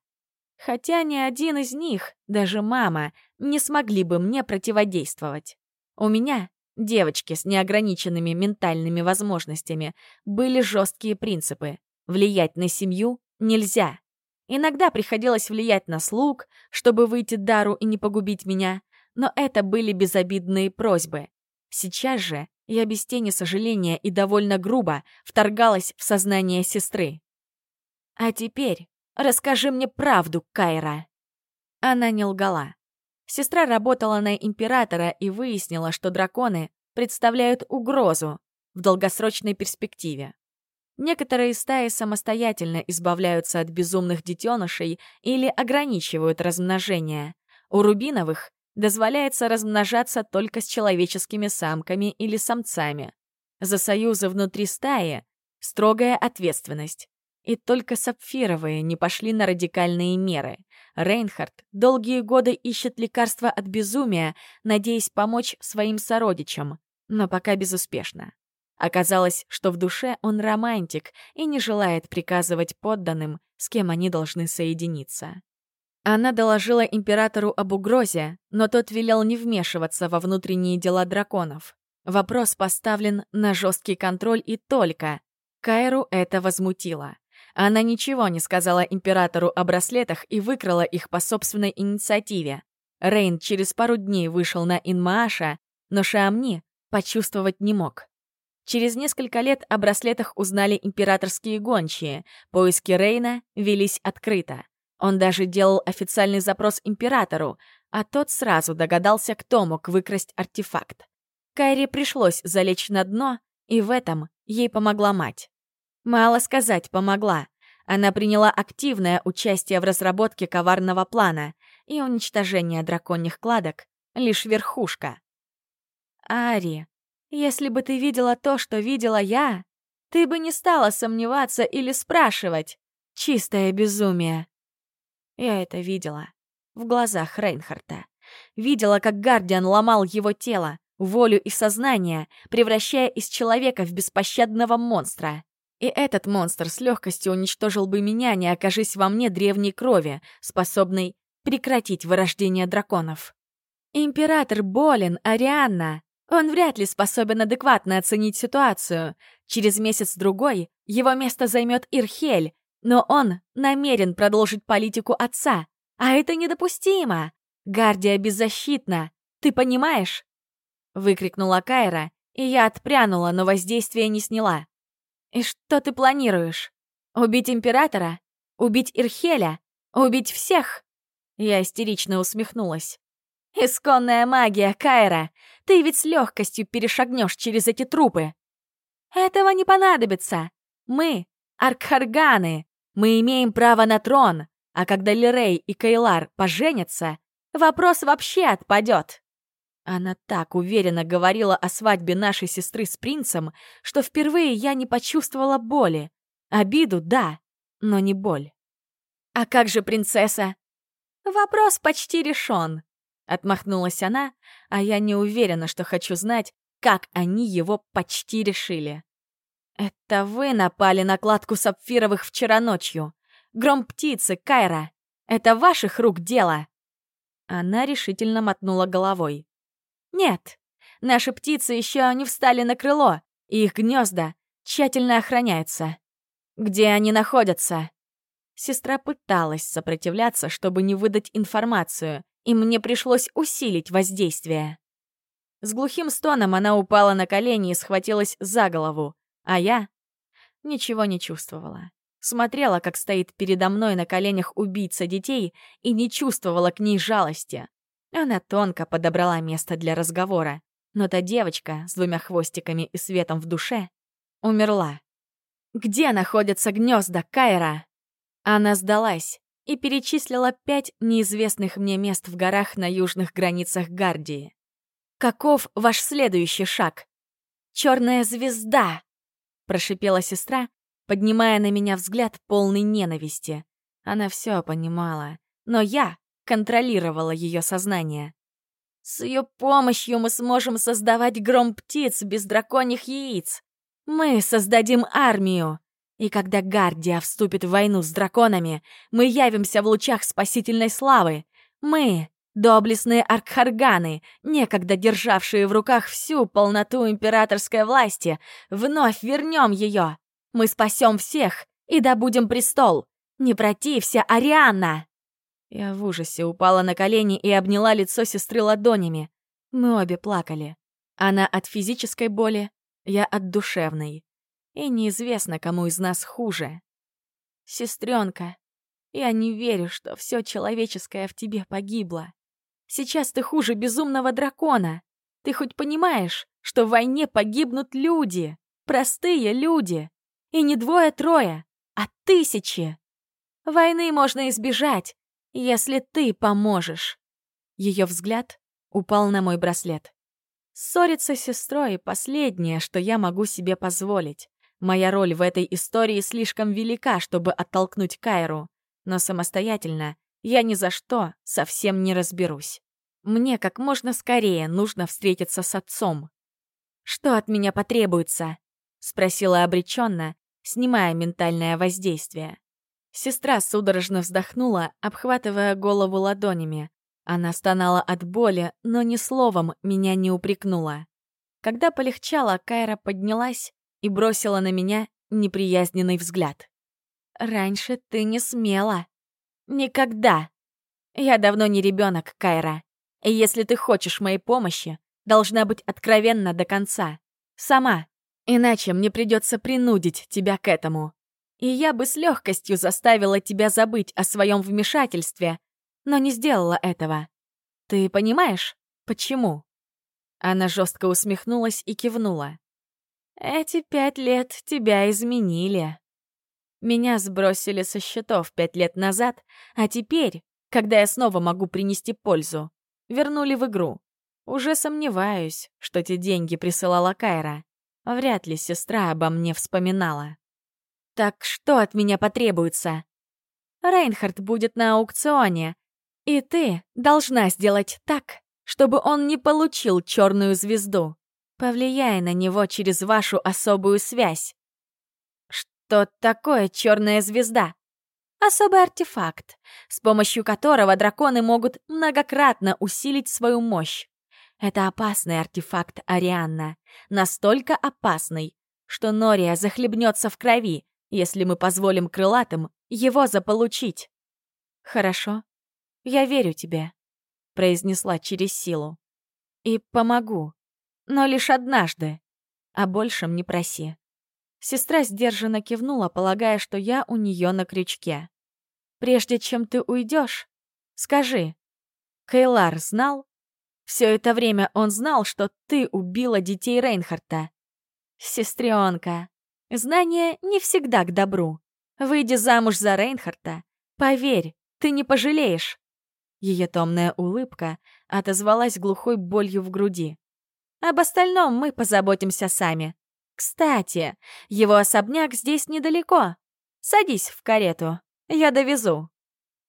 Хотя ни один из них, даже мама, не смогли бы мне противодействовать. У меня, девочки с неограниченными ментальными возможностями, были жесткие принципы. Влиять на семью нельзя. Иногда приходилось влиять на слуг, чтобы выйти дару и не погубить меня, но это были безобидные просьбы. Сейчас же я без тени сожаления и довольно грубо вторгалась в сознание сестры. А теперь Расскажи мне правду, Кайра!» Она не лгала. Сестра работала на Императора и выяснила, что драконы представляют угрозу в долгосрочной перспективе. Некоторые стаи самостоятельно избавляются от безумных детенышей или ограничивают размножение. У рубиновых дозволяется размножаться только с человеческими самками или самцами. За союзы внутри стаи строгая ответственность. И только сапфировые не пошли на радикальные меры. Рейнхард долгие годы ищет лекарства от безумия, надеясь помочь своим сородичам, но пока безуспешно. Оказалось, что в душе он романтик и не желает приказывать подданным, с кем они должны соединиться. Она доложила императору об угрозе, но тот велел не вмешиваться во внутренние дела драконов. Вопрос поставлен на жесткий контроль и только. Кайру это возмутило. Она ничего не сказала императору о браслетах и выкрала их по собственной инициативе. Рейн через пару дней вышел на Инмааша, но Шамни почувствовать не мог. Через несколько лет о браслетах узнали императорские гончие, поиски Рейна велись открыто. Он даже делал официальный запрос императору, а тот сразу догадался, кто мог выкрасть артефакт. Кайре пришлось залечь на дно, и в этом ей помогла мать. Мало сказать, помогла. Она приняла активное участие в разработке коварного плана, и уничтожение драконьих кладок — лишь верхушка. Ари, если бы ты видела то, что видела я, ты бы не стала сомневаться или спрашивать. Чистое безумие. Я это видела. В глазах Рейнхарта. Видела, как Гардиан ломал его тело, волю и сознание, превращая из человека в беспощадного монстра. И этот монстр с легкостью уничтожил бы меня, не окажись во мне древней крови, способной прекратить вырождение драконов. Император болен, Арианна. Он вряд ли способен адекватно оценить ситуацию. Через месяц-другой его место займет Ирхель, но он намерен продолжить политику отца. А это недопустимо. Гардия беззащитна. Ты понимаешь? Выкрикнула Кайра, и я отпрянула, но воздействие не сняла. «И что ты планируешь? Убить императора? Убить Ирхеля? Убить всех?» Я истерично усмехнулась. «Исконная магия, Кайра! Ты ведь с легкостью перешагнешь через эти трупы!» «Этого не понадобится! Мы — Аркхарганы! Мы имеем право на трон, а когда Лирей и Кайлар поженятся, вопрос вообще отпадет!» Она так уверенно говорила о свадьбе нашей сестры с принцем, что впервые я не почувствовала боли. Обиду — да, но не боль. «А как же принцесса?» «Вопрос почти решен», — отмахнулась она, а я не уверена, что хочу знать, как они его почти решили. «Это вы напали на кладку сапфировых вчера ночью. Гром птицы, Кайра. Это ваших рук дело!» Она решительно мотнула головой. Нет, наши птицы еще не встали на крыло, и их гнезда тщательно охраняются. Где они находятся? Сестра пыталась сопротивляться, чтобы не выдать информацию, и мне пришлось усилить воздействие. С глухим стоном она упала на колени и схватилась за голову, а я ничего не чувствовала. Смотрела, как стоит передо мной на коленях убийца детей, и не чувствовала к ней жалости. Она тонко подобрала место для разговора, но та девочка с двумя хвостиками и светом в душе умерла. «Где находятся гнезда Кайра?» Она сдалась и перечислила пять неизвестных мне мест в горах на южных границах Гардии. «Каков ваш следующий шаг?» «Черная звезда!» — прошипела сестра, поднимая на меня взгляд полный ненависти. Она все понимала, но я контролировала ее сознание. С ее помощью мы сможем создавать гром птиц без драконьих яиц. Мы создадим армию. И когда Гардия вступит в войну с драконами, мы явимся в лучах спасительной славы. Мы, доблестные аркхарганы, некогда державшие в руках всю полноту императорской власти, вновь вернем ее. Мы спасем всех и добудем престол. Не протився, Арианна!» Я в ужасе упала на колени и обняла лицо сестры ладонями. Мы обе плакали. Она от физической боли, я от душевной. И неизвестно, кому из нас хуже. Сестренка, я не верю, что все человеческое в тебе погибло. Сейчас ты хуже безумного дракона. Ты хоть понимаешь, что в войне погибнут люди, простые люди, и не двое-трое, а тысячи. Войны можно избежать, если ты поможешь. Ее взгляд упал на мой браслет. Ссориться с сестрой — последнее, что я могу себе позволить. Моя роль в этой истории слишком велика, чтобы оттолкнуть Кайру, но самостоятельно я ни за что совсем не разберусь. Мне как можно скорее нужно встретиться с отцом. «Что от меня потребуется?» — спросила обреченно, снимая ментальное воздействие. Сестра судорожно вздохнула, обхватывая голову ладонями. Она стонала от боли, но ни словом меня не упрекнула. Когда полегчало, Кайра поднялась и бросила на меня неприязненный взгляд. «Раньше ты не смела. Никогда. Я давно не ребенок, Кайра. И если ты хочешь моей помощи, должна быть откровенна до конца. Сама. Иначе мне придется принудить тебя к этому. И я бы с легкостью заставила тебя забыть о своем вмешательстве, но не сделала этого. Ты понимаешь, почему?» Она жестко усмехнулась и кивнула. «Эти пять лет тебя изменили. Меня сбросили со счетов пять лет назад, а теперь, когда я снова могу принести пользу, вернули в игру. Уже сомневаюсь, что те деньги присылала Кайра. Вряд ли сестра обо мне вспоминала. Так что от меня потребуется? Рейнхард будет на аукционе, и ты должна сделать так, чтобы он не получил черную звезду, повлияя на него через вашу особую связь. Что такое черная звезда? Особый артефакт, с помощью которого драконы могут многократно усилить свою мощь. Это опасный артефакт Арианна, настолько опасный, что Нория захлебнется в крови, если мы позволим крылатым его заполучить. «Хорошо, я верю тебе», — произнесла через силу. «И помогу, но лишь однажды, а большем не проси». Сестра сдержанно кивнула, полагая, что я у нее на крючке. «Прежде чем ты уйдешь, скажи, Кейлар знал? Все это время он знал, что ты убила детей Рейнхарта. Сестренка, Знание не всегда к добру. Выйди замуж за Рейнхарта. Поверь, ты не пожалеешь. Ее томная улыбка отозвалась глухой болью в груди. Об остальном мы позаботимся сами. Кстати, его особняк здесь недалеко. Садись в карету, я довезу.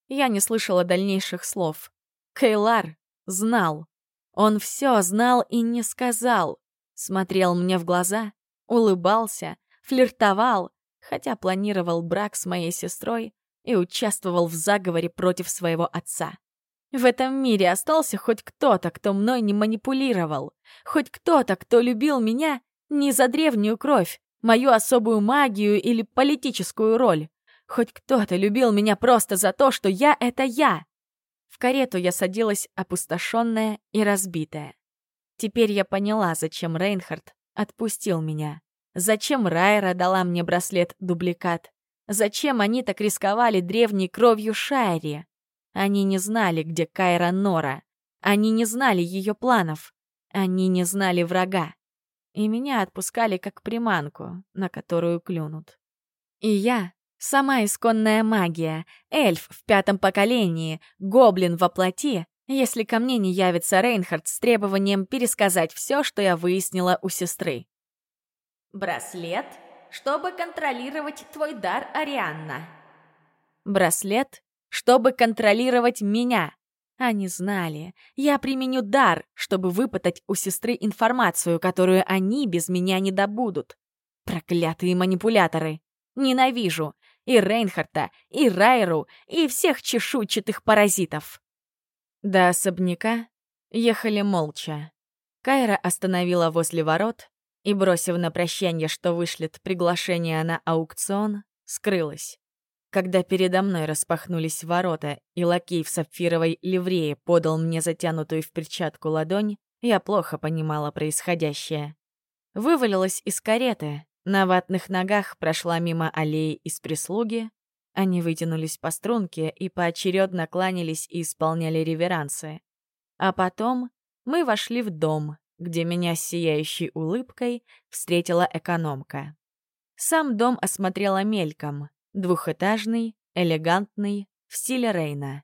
Я не слышала дальнейших слов. Кейлар знал. Он все знал и не сказал. Смотрел мне в глаза, улыбался, флиртовал, хотя планировал брак с моей сестрой и участвовал в заговоре против своего отца. В этом мире остался хоть кто-то, кто мной не манипулировал, хоть кто-то, кто любил меня не за древнюю кровь, мою особую магию или политическую роль. Хоть кто-то любил меня просто за то, что я — это я. В карету я садилась опустошенная и разбитая. Теперь я поняла, зачем Рейнхард отпустил меня. Зачем Райра дала мне браслет-дубликат? Зачем они так рисковали древней кровью Шайри? Они не знали, где Кайра Нора. Они не знали ее планов. Они не знали врага. И меня отпускали как приманку, на которую клюнут. И я, сама исконная магия, эльф в пятом поколении, гоблин во плоти, если ко мне не явится Рейнхард с требованием пересказать все, что я выяснила у сестры. «Браслет, чтобы контролировать твой дар, Арианна». «Браслет, чтобы контролировать меня». Они знали, я применю дар, чтобы выпытать у сестры информацию, которую они без меня не добудут. Проклятые манипуляторы. Ненавижу и Рейнхарта, и Райру, и всех чешуйчатых паразитов. До особняка ехали молча. Кайра остановила возле ворот и, бросив на прощание, что вышлет приглашение на аукцион, скрылась. Когда передо мной распахнулись ворота, и лакей в сапфировой ливрее подал мне затянутую в перчатку ладонь, я плохо понимала происходящее. Вывалилась из кареты, на ватных ногах прошла мимо аллеи из прислуги, они вытянулись по струнке и поочередно кланялись и исполняли реверансы. А потом мы вошли в дом, где меня с сияющей улыбкой встретила экономка. Сам дом осмотрела мельком, двухэтажный, элегантный, в стиле Рейна.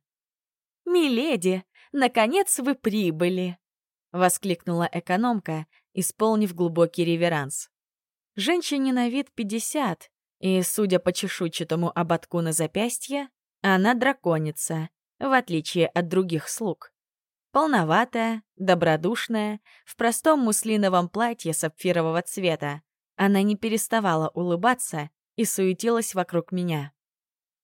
«Миледи, наконец вы прибыли!» — воскликнула экономка, исполнив глубокий реверанс. Женщине на вид пятьдесят, и, судя по чешуйчатому ободку на запястье, она драконица, в отличие от других слуг. Полноватая, добродушная, в простом муслиновом платье сапфирового цвета. Она не переставала улыбаться и суетилась вокруг меня.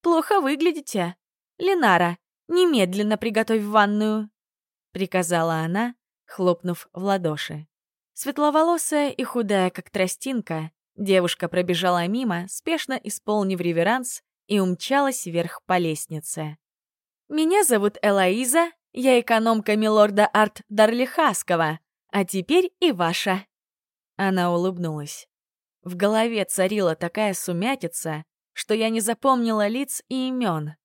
«Плохо выглядите. Ленара, немедленно приготовь ванную», — приказала она, хлопнув в ладоши. Светловолосая и худая, как тростинка, Девушка пробежала мимо, спешно исполнив реверанс, и умчалась вверх по лестнице. «Меня зовут Элоиза, я экономка милорда Арт Дарлихаскова, а теперь и ваша». Она улыбнулась. В голове царила такая сумятица, что я не запомнила лиц и имен.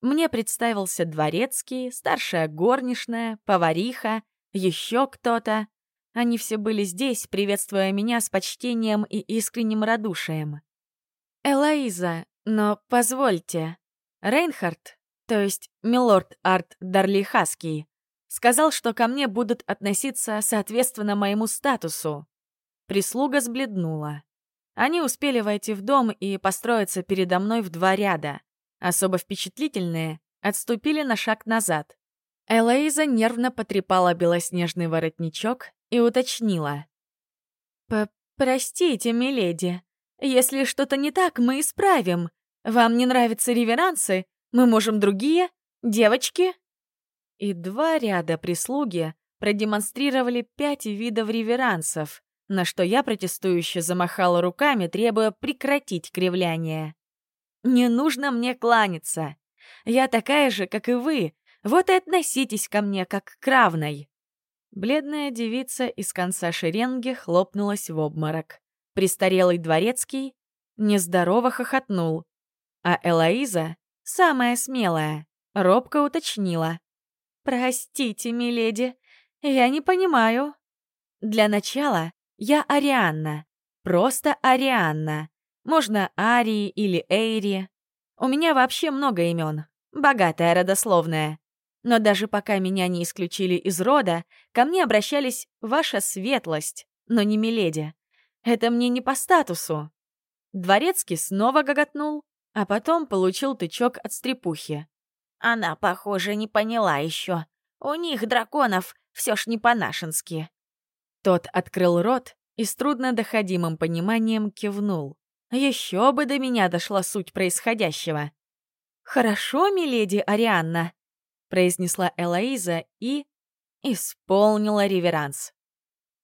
Мне представился дворецкий, старшая горничная, повариха, еще кто-то. Они все были здесь, приветствуя меня с почтением и искренним радушием. «Элоиза, но позвольте. Рейнхард, то есть милорд Арт Дарлихаский, сказал, что ко мне будут относиться соответственно моему статусу». Прислуга сбледнула. Они успели войти в дом и построиться передо мной в два ряда. Особо впечатлительные отступили на шаг назад. Элоиза нервно потрепала белоснежный воротничок и уточнила. «Простите, миледи, если что-то не так, мы исправим. Вам не нравятся реверансы? Мы можем другие? Девочки?» И два ряда прислуги продемонстрировали пять видов реверансов, на что я протестующе замахала руками, требуя прекратить кривляние. «Не нужно мне кланяться. Я такая же, как и вы, вот и относитесь ко мне как к равной». Бледная девица из конца шеренги хлопнулась в обморок. Престарелый дворецкий нездорово хохотнул. А Элоиза, самая смелая, робко уточнила. «Простите, миледи, я не понимаю». Для начала я Арианна. Просто Арианна. Можно Арии или Эйри. У меня вообще много имен. Богатая родословная. Но даже пока меня не исключили из рода, ко мне обращались «Ваша светлость», но не «Миледи». Это мне не по статусу. Дворецкий снова гоготнул, а потом получил тычок от стрепухи. Она, похоже, не поняла еще. У них, драконов, все ж не по-нашенски. Тот открыл рот и с труднодоходимым пониманием кивнул. Еще бы до меня дошла суть происходящего. «Хорошо, миледи Арианна», произнесла Элоиза и... исполнила реверанс.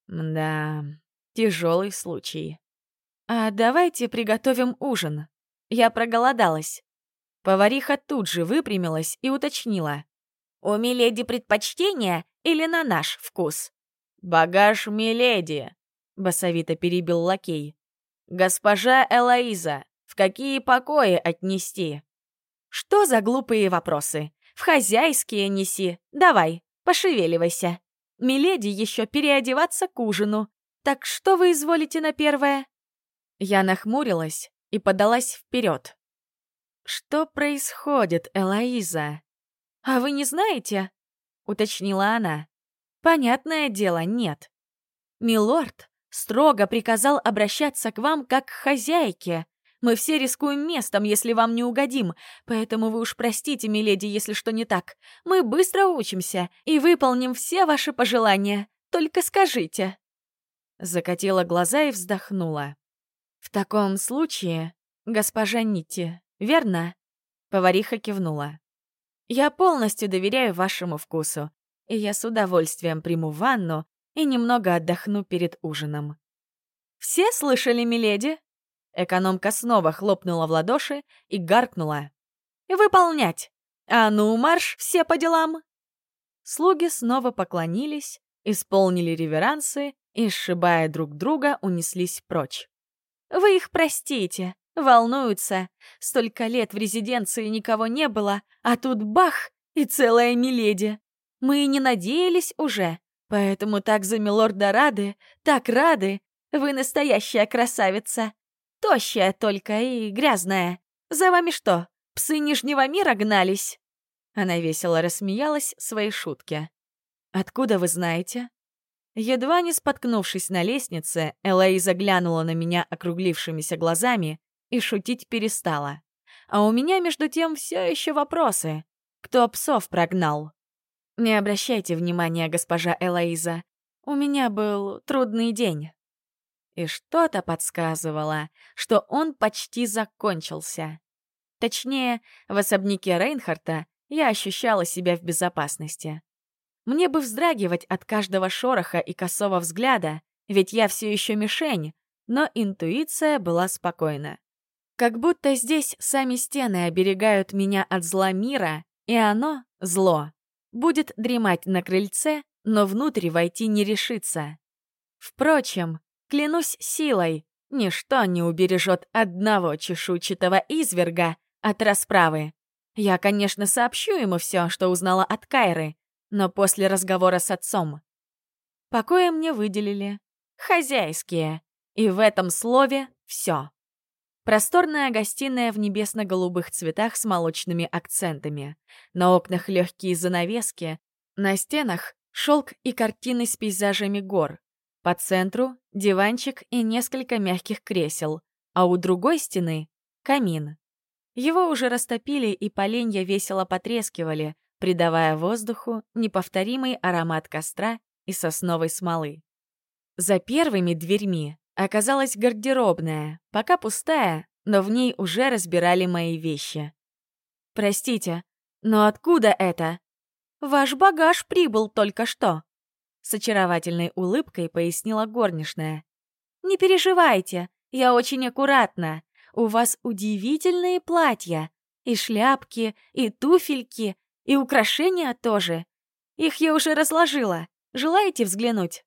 Да, тяжелый случай. А давайте приготовим ужин. Я проголодалась. Повариха тут же выпрямилась и уточнила. «У Миледи предпочтение или на наш вкус?» «Багаж Миледи», — басовито перебил лакей. «Госпожа Элоиза, в какие покои отнести?» «Что за глупые вопросы? В хозяйские неси. Давай, пошевеливайся. Миледи еще переодеваться к ужину. Так что вы изволите на первое?» Я нахмурилась и подалась вперед. «Что происходит, Элоиза?» «А вы не знаете?» — уточнила она. «Понятное дело, нет. Милорд строго приказал обращаться к вам как к хозяйке. Мы все рискуем местом, если вам не угодим, поэтому вы уж простите, миледи, если что не так. Мы быстро учимся и выполним все ваши пожелания. Только скажите». Закатила глаза и вздохнула. «В таком случае, госпожа Нити, верно?» Повариха кивнула. «Я полностью доверяю вашему вкусу, и я с удовольствием приму ванну и немного отдохну перед ужином». «Все слышали, миледи?» Экономка снова хлопнула в ладоши и гаркнула. «Выполнять! А ну, марш, все по делам!» Слуги снова поклонились, исполнили реверансы и, сшибая друг друга, унеслись прочь. «Вы их простите, волнуются. Столько лет в резиденции никого не было, а тут бах и целая миледи. Мы и не надеялись уже, поэтому так за милорда рады, так рады. Вы настоящая красавица. Тощая только и грязная. За вами что, псы Нижнего мира гнались?» Она весело рассмеялась своей шутке. «Откуда вы знаете?» Едва не споткнувшись на лестнице, Элоиза глянула на меня округлившимися глазами и шутить перестала. А у меня, между тем, все еще вопросы. Кто псов прогнал? Не обращайте внимания, госпожа Элоиза. У меня был трудный день. И что-то подсказывало, что он почти закончился. Точнее, в особняке Рейнхарта я ощущала себя в безопасности. Мне бы вздрагивать от каждого шороха и косого взгляда, ведь я все еще мишень, но интуиция была спокойна. Как будто здесь сами стены оберегают меня от зла мира, и оно, зло, будет дремать на крыльце, но внутрь войти не решится. Впрочем, Клянусь силой, ничто не убережет одного чешуйчатого изверга от расправы. Я, конечно, сообщу ему все, что узнала от Кайры, но после разговора с отцом. Покои мне выделили. Хозяйские. И в этом слове все. Просторная гостиная в небесно-голубых цветах с молочными акцентами. На окнах легкие занавески, на стенах шелк и картины с пейзажами гор. По центру — диванчик и несколько мягких кресел, а у другой стены — камин. Его уже растопили, и поленья весело потрескивали, придавая воздуху неповторимый аромат костра и сосновой смолы. За первыми дверьми оказалась гардеробная, пока пустая, но в ней уже разбирали мои вещи. «Простите, но откуда это?» «Ваш багаж прибыл только что», с очаровательной улыбкой пояснила горничная. «Не переживайте, я очень аккуратна. У вас удивительные платья. И шляпки, и туфельки, и украшения тоже. Их я уже разложила. Желаете взглянуть?»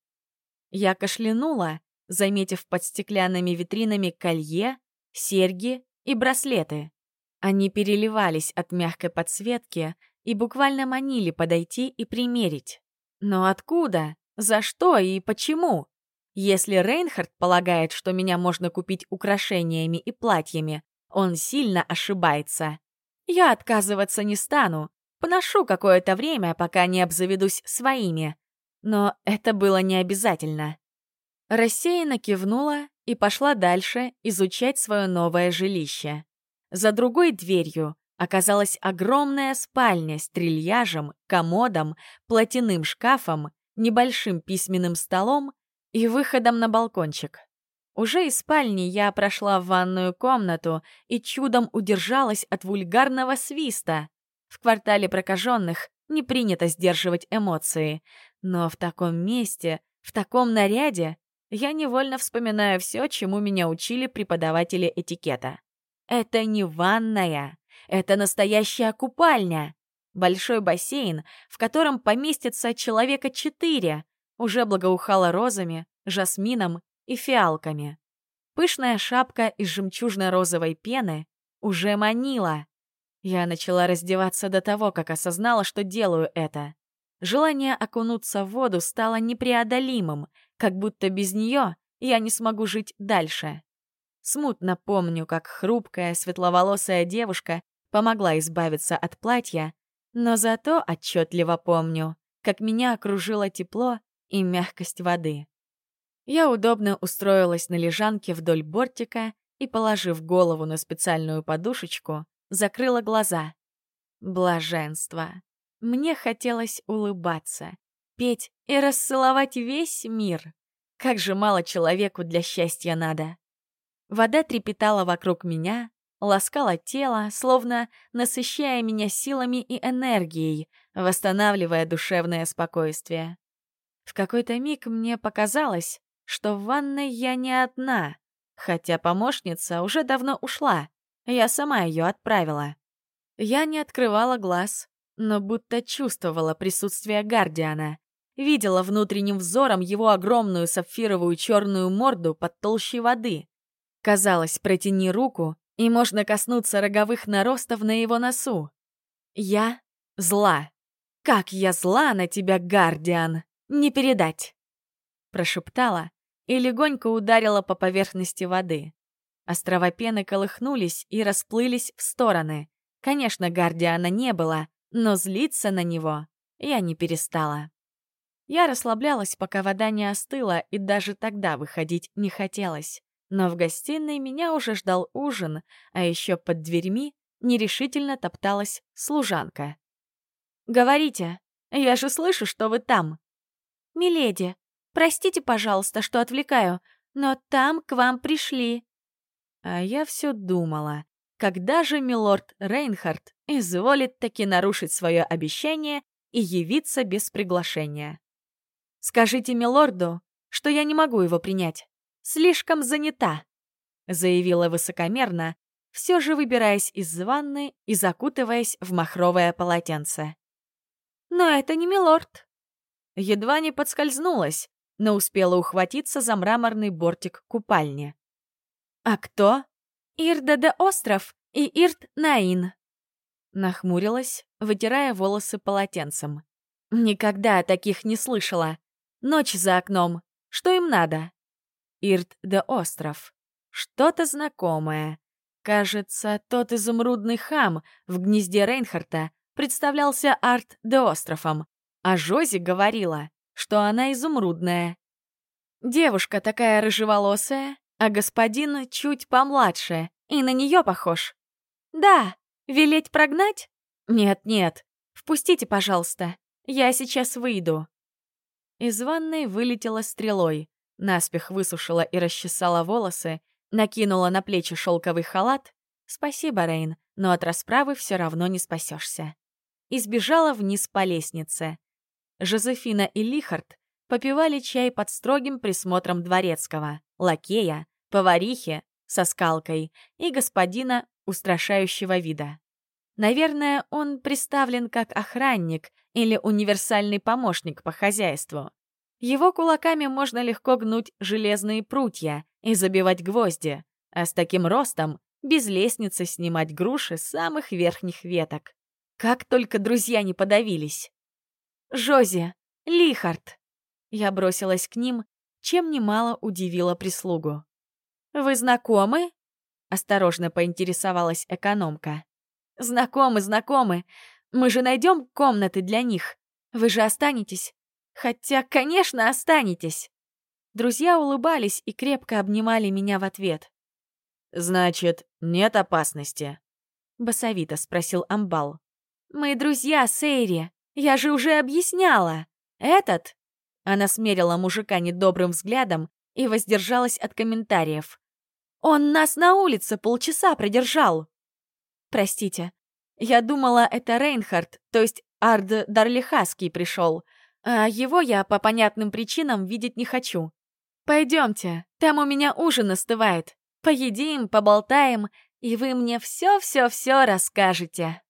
Я кашлянула, заметив под стеклянными витринами колье, серьги и браслеты. Они переливались от мягкой подсветки и буквально манили подойти и примерить. Но откуда? За что и почему? Если Рейнхард полагает, что меня можно купить украшениями и платьями, он сильно ошибается. Я отказываться не стану, поношу какое-то время, пока не обзаведусь своими. Но это было не обязательно. Рассеянно кивнула и пошла дальше изучать свое новое жилище. За другой дверью оказалась огромная спальня с трильяжем, комодом, платяным шкафом, небольшим письменным столом и выходом на балкончик. Уже из спальни я прошла в ванную комнату и чудом удержалась от вульгарного свиста. В квартале прокаженных не принято сдерживать эмоции, но в таком месте, в таком наряде я невольно вспоминаю все, чему меня учили преподаватели этикета. Это не ванная. Это настоящая купальня. Большой бассейн, в котором поместится человека четыре, уже благоухало розами, жасмином и фиалками. Пышная шапка из жемчужно-розовой пены уже манила. Я начала раздеваться до того, как осознала, что делаю это. Желание окунуться в воду стало непреодолимым, как будто без нее я не смогу жить дальше. Смутно помню, как хрупкая, светловолосая девушка помогла избавиться от платья, но зато отчетливо помню, как меня окружило тепло и мягкость воды. Я удобно устроилась на лежанке вдоль бортика и, положив голову на специальную подушечку, закрыла глаза. Блаженство. Мне хотелось улыбаться, петь и расцеловать весь мир. Как же мало человеку для счастья надо. Вода трепетала вокруг меня, ласкала тело, словно насыщая меня силами и энергией, восстанавливая душевное спокойствие. В какой-то миг мне показалось, что в ванной я не одна, хотя помощница уже давно ушла, я сама ее отправила. Я не открывала глаз, но будто чувствовала присутствие Гардиана, видела внутренним взором его огромную сапфировую черную морду под толщей воды — Казалось, протяни руку, и можно коснуться роговых наростов на его носу. Я зла. Как я зла на тебя, Гардиан! Не передать! Прошептала и легонько ударила по поверхности воды. Острова пены колыхнулись и расплылись в стороны. Конечно, Гардиана не было, но злиться на него я не перестала. Я расслаблялась, пока вода не остыла, и даже тогда выходить не хотелось. Но в гостиной меня уже ждал ужин, а еще под дверьми нерешительно топталась служанка. «Говорите, я же слышу, что вы там». «Миледи, простите, пожалуйста, что отвлекаю, но там к вам пришли». А я все думала, когда же милорд Рейнхард изволит таки нарушить свое обещание и явиться без приглашения. «Скажите милорду, что я не могу его принять слишком занята», — заявила высокомерно, все же выбираясь из ванны и закутываясь в махровое полотенце. «Но это не милорд». Едва не подскользнулась, но успела ухватиться за мраморный бортик купальни. «А кто?» «Ирда де Остров и Ирт Наин». Нахмурилась, вытирая волосы полотенцем. Никогда таких не слышала. Ночь за окном. Что им надо? Ирт де Остров. Что-то знакомое. Кажется, тот изумрудный хам в гнезде Рейнхарта представлялся Арт де Островом, а Жози говорила, что она изумрудная. Девушка такая рыжеволосая, а господин чуть помладше, и на нее похож. Да, велеть прогнать? Нет-нет, впустите, пожалуйста, я сейчас выйду. Из ванной вылетела стрелой. Наспех высушила и расчесала волосы, накинула на плечи шелковый халат. Спасибо, Рейн, но от расправы все равно не спасешься. И сбежала вниз по лестнице. Жозефина и Лихард попивали чай под строгим присмотром дворецкого, лакея, поварихи со скалкой и господина устрашающего вида. Наверное, он представлен как охранник или универсальный помощник по хозяйству. Его кулаками можно легко гнуть железные прутья и забивать гвозди, а с таким ростом без лестницы снимать груши с самых верхних веток. Как только друзья не подавились. «Жози! Лихард!» Я бросилась к ним, чем немало удивила прислугу. «Вы знакомы?» — осторожно поинтересовалась экономка. «Знакомы, знакомы. Мы же найдем комнаты для них. Вы же останетесь. Хотя, конечно, останетесь. Друзья улыбались и крепко обнимали меня в ответ. «Значит, нет опасности?» — басовито спросил Амбал. «Мы друзья, Сейри. Я же уже объясняла. Этот...» Она смерила мужика недобрым взглядом и воздержалась от комментариев. «Он нас на улице полчаса продержал!» «Простите, я думала, это Рейнхард, то есть Ард Дарлихаский пришел. А его я по понятным причинам видеть не хочу. Пойдемте, там у меня ужин остывает. Поедим, поболтаем, и вы мне все-все-все расскажете.